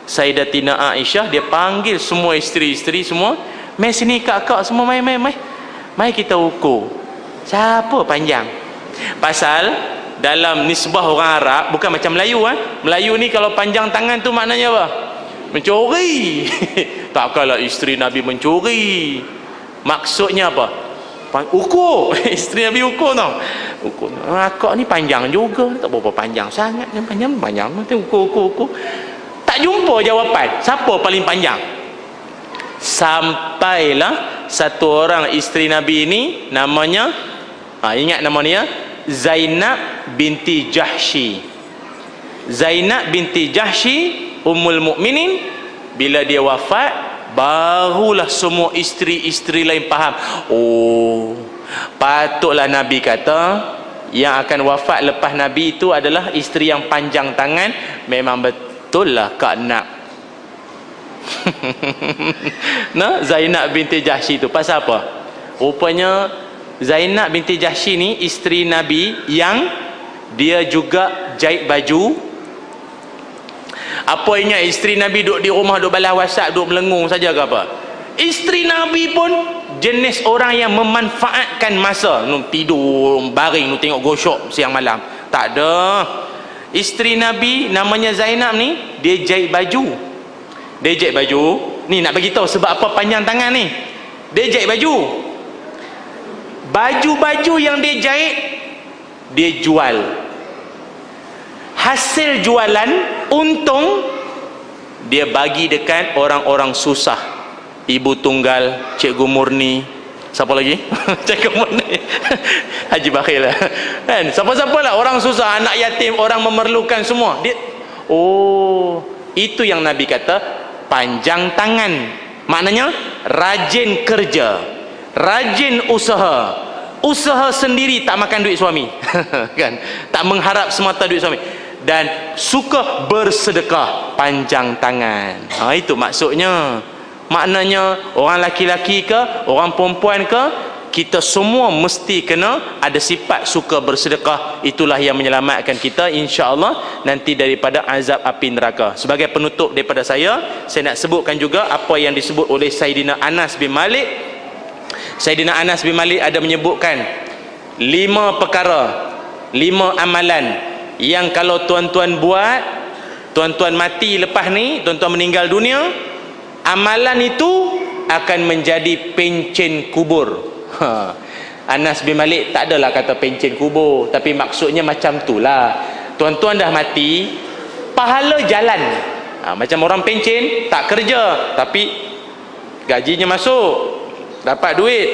Speaker 2: Sayyidatina Aisyah dia panggil semua isteri-isteri semua mai sini kakak semua mai mai mai. Mai kita ukur siapa panjang pasal dalam nisbah orang Arab bukan macam Melayu ah. Melayu ni kalau panjang tangan tu maknanya apa? Mencuri. Takkanlah isteri Nabi mencuri. Maksudnya apa? Ukur. Isteri Nabi ukur tau. Ukur. Akak ni panjang juga. Tak berapa panjang sangat. Yang panjang panjang. Nanti ukur ukur ukur. Tak jumpa jawapan. Siapa paling panjang? Sampailah satu orang isteri Nabi ini namanya ha, ingat nama dia Zainab binti Jahshi. Zainab binti Jahshi Ummul Mukminin bila dia wafat barulah semua isteri-isteri lain faham. Oh patutlah Nabi kata yang akan wafat lepas Nabi itu adalah isteri yang panjang tangan. Memang betul lah kak nak. Nah Zainab binti Jahsy itu. Pasal apa? Rupanya Zainab binti Jahsy ni isteri Nabi yang dia juga jahit baju. Apa ingat isteri Nabi duduk di rumah duduk balas whatsapp duduk melengung saja ke apa? Isteri Nabi pun jenis orang yang memanfaatkan masa. Tidur baring tengok gosok siang malam. Tak ada. Isteri Nabi namanya Zainab ni dia jahit baju. Dia jahit baju. Ni nak bagi tahu sebab apa panjang tangan ni? Dia jahit baju baju-baju yang dia jahit dia jual. Hasil jualan untung dia bagi dekat orang-orang susah. Ibu tunggal cikgu murni. Siapa lagi? Cikgu murni. Haji bakhil. Kan? Siapa-siapa lah orang susah anak yatim orang memerlukan semua. Dia oh itu yang nabi kata panjang tangan. Maknanya rajin kerja rajin usaha. Usaha sendiri tak makan duit suami. Kan? Tak mengharap semata duit suami. Dan suka bersedekah panjang tangan. Ha, itu maksudnya. Maknanya orang laki-laki ke orang perempuan ke kita semua mesti kena ada sifat suka bersedekah. Itulah yang menyelamatkan kita insya-Allah nanti daripada azab api neraka. Sebagai penutup daripada saya saya nak sebutkan juga apa yang disebut oleh Saidina Anas bin Malik Saidina Anas bin Malik ada menyebutkan lima perkara lima amalan yang kalau tuan-tuan buat tuan-tuan mati lepas ni tuan-tuan meninggal dunia amalan itu akan menjadi pencen kubur. Ha. Anas bin Malik tak adalah kata pencen kubur tapi maksudnya macam tu lah. Tuan-tuan dah mati pahala jalan. Ha, macam orang pencen tak kerja tapi gajinya masuk dapat duit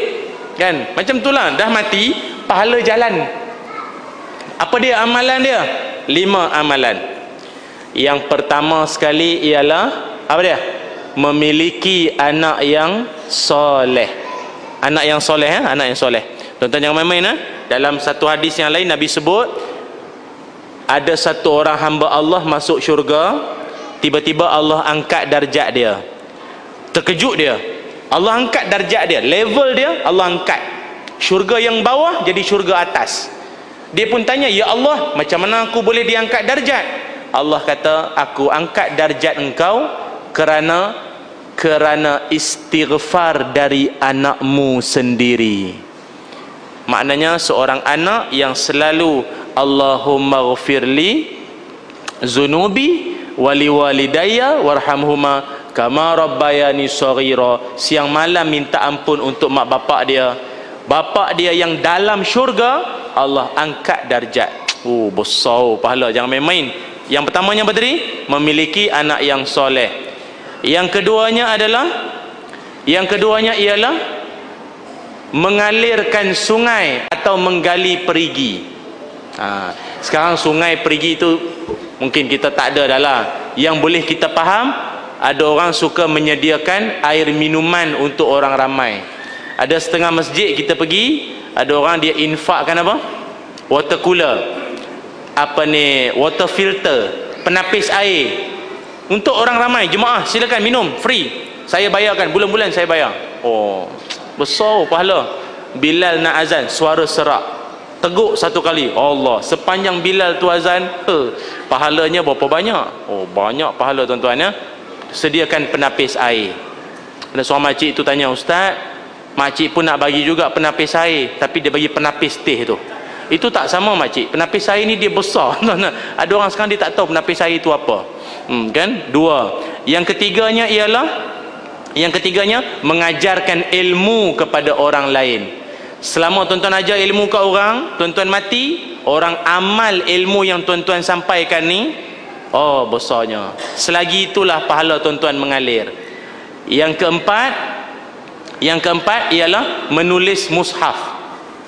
Speaker 2: kan? Macam tu lah dah mati pahala jalan. Apa dia amalan dia? Lima amalan. Yang pertama sekali ialah apa dia? Memiliki anak yang soleh. Anak yang soleh eh? anak yang soleh. Tuan-tuan jangan main-main eh? dalam satu hadis yang lain Nabi sebut ada satu orang hamba Allah masuk syurga tiba-tiba Allah angkat darjat dia. Terkejut dia Allah angkat darjat dia. Level dia Allah angkat. Syurga yang bawah jadi syurga atas. Dia pun tanya ya Allah macam mana aku boleh diangkat darjat? Allah kata aku angkat darjat engkau kerana kerana istighfar dari anakmu sendiri. Maknanya seorang anak yang selalu Allahumma ghafirli zunubi wali walidayya warhamhuma kama rabbayani saghira. Siang malam minta ampun untuk mak bapak dia. Bapak dia yang dalam syurga Allah angkat darjat. Oh besar pahala. Jangan main-main. Yang pertamanya apa tadi? Memiliki anak yang soleh. Yang keduanya adalah yang keduanya ialah mengalirkan sungai atau menggali perigi. Ha, sekarang sungai perigi itu mungkin kita tak ada dah lah. Yang boleh kita faham ada orang suka menyediakan air minuman untuk orang ramai. Ada setengah masjid kita pergi ada orang dia infakkan apa? Water cooler. Apa ni? Water filter. Penapis air. Untuk orang ramai jemaah silakan minum free. Saya bayarkan bulan-bulan saya bayar. Oh besar pahala. Bilal nak azan suara serak. Teguk satu kali. Allah sepanjang Bilal tu azan he, pahalanya berapa banyak? Oh banyak pahala tuan-tuan ya sediakan penapis air. Ada seorang makcik tu tanya ustaz makcik pun nak bagi juga penapis air tapi dia bagi penapis teh tu. Itu tak sama makcik. Penapis air ni dia besar ada orang sekarang dia tak tahu penapis air itu apa. Hmm, kan? Dua. Yang ketiganya ialah yang ketiganya mengajarkan ilmu kepada orang lain. Selama tuan-tuan ajar ilmu ke orang tuan-tuan mati orang amal ilmu yang tuan-tuan sampaikan ni oh besarnya selagi itulah pahala tuan-tuan mengalir. Yang keempat yang keempat ialah menulis mushaf.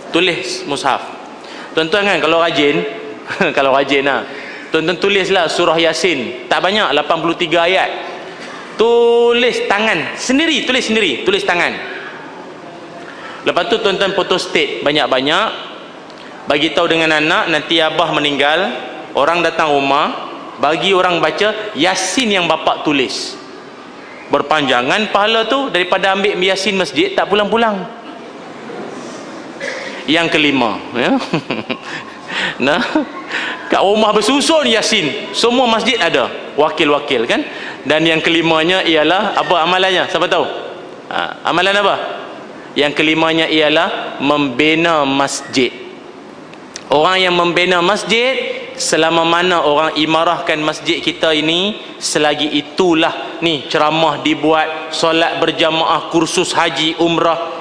Speaker 2: Tulis mushaf. Tuan-tuan kan kalau rajin kalau rajin lah. Tuan-tuan tulislah surah yasin. Tak banyak 83 ayat. Tulis tangan sendiri tulis sendiri tulis tangan. Lepas tu tuan-tuan foto state banyak-banyak. Bagi tahu dengan anak nanti abah meninggal orang datang rumah bagi orang baca yasin yang bapak tulis. Berpanjangan pahala tu daripada ambil yasin masjid tak pulang-pulang. Yang kelima ya. Nah kat rumah bersusun yasin. Semua masjid ada. Wakil-wakil kan? Dan yang kelimanya ialah apa amalannya? Siapa tahu? Ha, amalan apa? Yang kelimanya ialah membina masjid. Orang yang membina masjid selama mana orang imarahkan masjid kita ini selagi itulah ni ceramah dibuat solat berjamaah kursus haji umrah.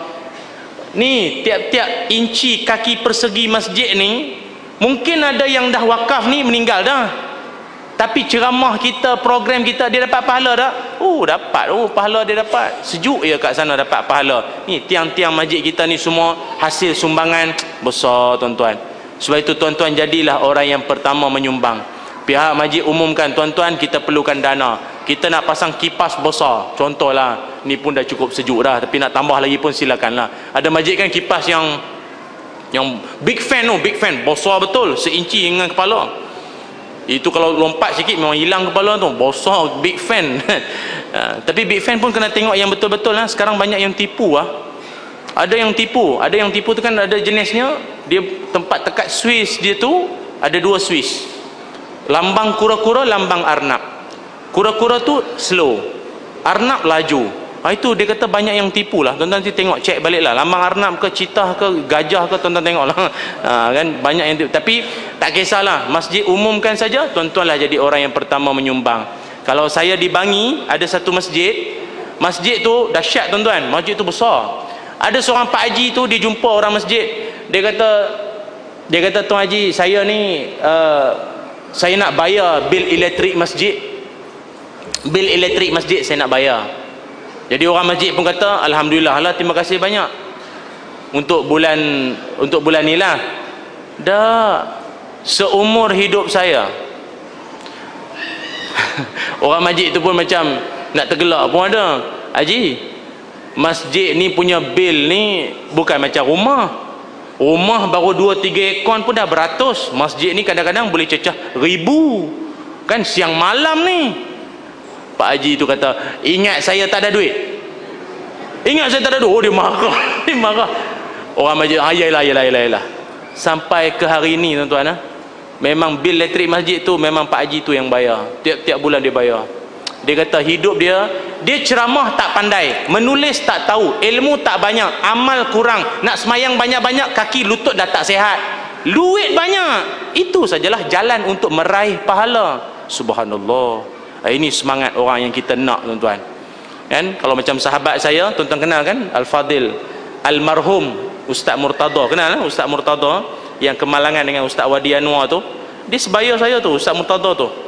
Speaker 2: Ni tiap-tiap inci kaki persegi masjid ni mungkin ada yang dah wakaf ni meninggal dah. Tapi ceramah kita program kita dia dapat pahala tak? Oh dapat. Oh pahala dia dapat. Sejuk ya kat sana dapat pahala. Ni tiang-tiang masjid kita ni semua hasil sumbangan besar tuan-tuan sebab itu tuan-tuan jadilah orang yang pertama menyumbang. Pihak masjid umumkan tuan-tuan kita perlukan dana. Kita nak pasang kipas besar. Contohlah ni pun dah cukup sejuk dah tapi nak tambah lagi pun silakanlah. Ada masjid kan kipas yang yang big fan tu big fan. Besar betul seinci dengan kepala. Itu kalau lompat sikit memang hilang kepala tu. Bosor big fan. Ha, tapi big fan pun kena tengok yang betul-betul lah. Sekarang banyak yang tipu lah ada yang tipu. Ada yang tipu tu kan ada jenisnya. Dia tempat tekat Swiss dia tu ada dua Swiss. Lambang kura-kura lambang arnab. Kura-kura tu slow. Arnab laju. Ha, itu dia kata banyak yang tipu lah. Tuan-tuan nanti tengok cek balik lah. Lambang arnab ke citah ke gajah ke tuan-tuan tengok lah. Ha, kan? Banyak yang tipu. Tapi tak kisahlah. Masjid umumkan saja tuan-tuan lah jadi orang yang pertama menyumbang. Kalau saya di Bangi ada satu masjid. Masjid tu dahsyat tuan-tuan. Masjid tu besar ada seorang Pak Haji tu dia jumpa orang masjid. Dia kata dia kata Tuan Haji saya ni uh, saya nak bayar bil elektrik masjid. Bil elektrik masjid saya nak bayar. Jadi orang masjid pun kata alhamdulillah lah terima kasih banyak. Untuk bulan untuk bulan ni lah. Dah seumur hidup saya. Orang masjid tu pun macam nak tergelak pun ada. Haji masjid ni punya bil ni bukan macam rumah. Rumah baru 2-3 ekon pun dah beratus. Masjid ni kadang-kadang boleh cecah ribu. Kan siang malam ni. Pak Haji tu kata ingat saya tak ada duit? Ingat saya tak ada duit? Oh dia marah. Dia marah. Orang majlis ah, yalah yalah yalah yalah. Sampai ke hari ini tuan-tuan ha? memang bil elektrik masjid tu memang Pak Haji tu yang bayar. Tiap-tiap bulan dia bayar dia kata hidup dia dia ceramah tak pandai menulis tak tahu ilmu tak banyak amal kurang nak semayang banyak-banyak kaki lutut dah tak sehat. Duit banyak. Itu sajalah jalan untuk meraih pahala. Subhanallah. Ini semangat orang yang kita nak tuan-tuan. Kan? Kalau macam sahabat saya tuan-tuan kenal kan? Al-Fadil Al-Marhum Ustaz Murtada. Kenal kan Ustaz Murtada yang kemalangan dengan Ustaz Wadi Anwar tu? Dia sebaya saya tu Ustaz Murtada tu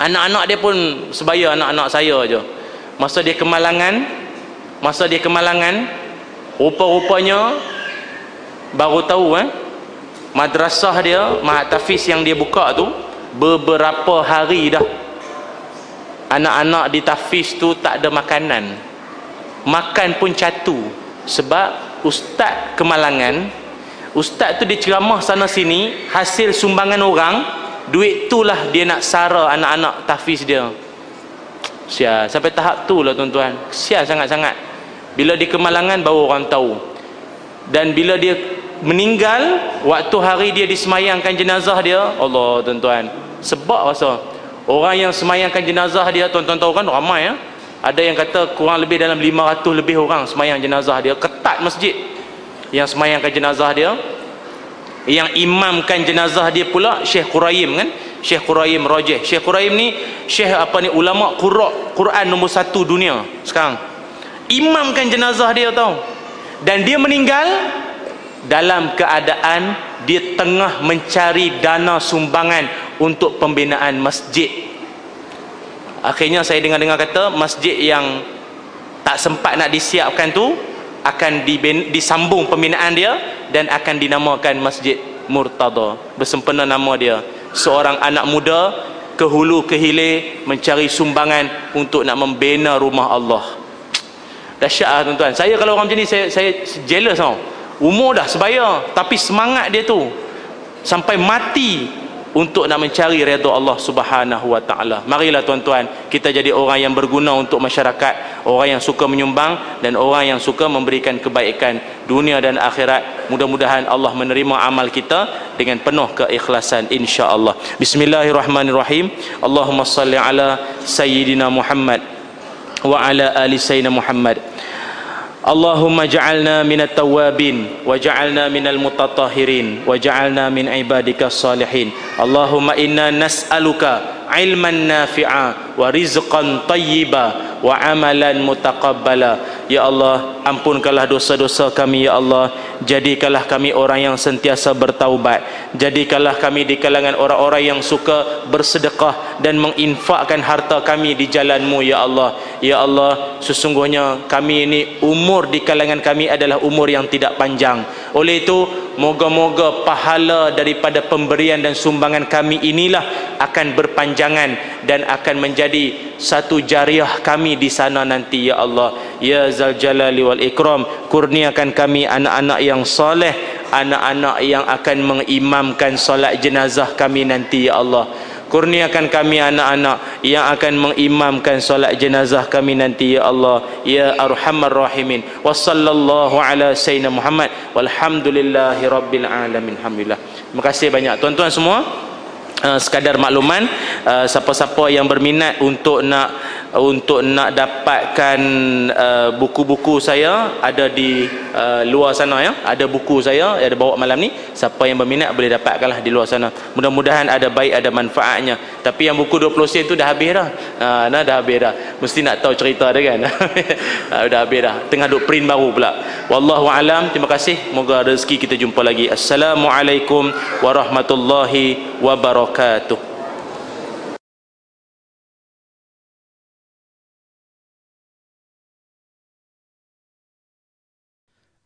Speaker 2: anak-anak dia pun sebaya anak-anak saya aja masa dia kemalangan masa dia kemalangan rupa-rupanya baru tahu eh madrasah dia Mahat Tafiz yang dia buka tu beberapa hari dah anak-anak di Tafiz tu tak ada makanan. Makan pun catu sebab ustaz kemalangan ustaz tu dia ceramah sana sini hasil sumbangan orang duit itulah dia nak sara anak-anak Tafiz dia. Sia sampai tahap tu lah tuan-tuan. Sia sangat-sangat. Bila di kemalangan baru orang tahu. Dan bila dia meninggal waktu hari dia disemayangkan jenazah dia Allah tuan-tuan. Sebab rasa orang yang semayangkan jenazah dia tuan-tuan tahu kan ramai ya? Ada yang kata kurang lebih dalam 500 lebih orang semayang jenazah dia. Ketat masjid yang semayangkan jenazah dia yang imamkan jenazah dia pula Syekh Quraim kan? Syekh Quraim Rajih. Syekh Quraim ni Syekh apa ni ulama Qur'an Quran nombor satu dunia sekarang. Imamkan jenazah dia tahu dan dia meninggal dalam keadaan dia tengah mencari dana sumbangan untuk pembinaan masjid. Akhirnya saya dengar-dengar kata masjid yang tak sempat nak disiapkan tu akan disambung pembinaan dia dan akan dinamakan Masjid Murtada. Bersempena nama dia. Seorang anak muda ke hulu ke hilir mencari sumbangan untuk nak membina rumah Allah. Dahsyat lah tuan-tuan. Saya kalau orang macam ni saya, saya jealous tau. Umur dah sebaya tapi semangat dia tu sampai mati untuk nak mencari redha Allah Subhanahu wa taala. Marilah tuan-tuan, kita jadi orang yang berguna untuk masyarakat, orang yang suka menyumbang dan orang yang suka memberikan kebaikan dunia dan akhirat. Mudah-mudahan Allah menerima amal kita dengan penuh keikhlasan insya-Allah. Bismillahirrahmanirrahim. Allahumma salli ala sayyidina Muhammad wa ala ali sayyidina Muhammad. Allahumma ja'alna minat tawabin wa ja'alna minal mutatahirin wa min ibadika salihin Allahumma inna nas'aluka ilman nafi'ah wa rizqan tayyiba wa amalan mutakabbala Ya Allah, ampunkanlah dosa-dosa kami ya Allah. Jadikanlah kami orang yang sentiasa bertaubat. Jadikanlah kami di kalangan orang-orang yang suka bersedekah dan menginfakkan harta kami di jalanmu ya Allah. Ya Allah, sesungguhnya kami ini umur di kalangan kami adalah umur yang tidak panjang. Oleh itu, moga-moga pahala daripada pemberian dan sumbangan kami inilah akan berpanjangan dan akan menjadi satu jariah kami di sana nanti ya Allah. Ya zal jalali wal ikram kurniakan kami anak-anak yang soleh anak-anak yang akan mengimamkan solat jenazah kami nanti ya Allah. Kurniakan kami anak-anak yang akan mengimamkan solat jenazah kami nanti ya Allah. Ya arhamar rahimin. Wa sallallahu ala sayyidina Muhammad. Walhamdulillahi rabbil alamin. Alhamdulillah. Terima kasih banyak. Tuan-tuan semua uh, sekadar makluman uh, siapa-siapa yang berminat untuk nak untuk nak dapatkan uh, buku-buku saya ada di uh, luar sana ya. Ada buku saya ada bawa malam ni. Siapa yang berminat boleh dapatkanlah di luar sana. Mudah-mudahan ada baik ada manfaatnya. Tapi yang buku 20 sen tu dah habis dah. Uh, nah dah habis dah. Mesti nak tahu cerita dia kan? Uh, dah habis dah. Tengah duk print baru pula. Wallahu alam. Terima kasih. Moga rezeki kita jumpa lagi. Assalamualaikum warahmatullahi wabarakatuh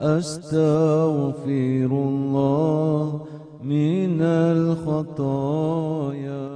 Speaker 1: أستغفر الله من الخطايا.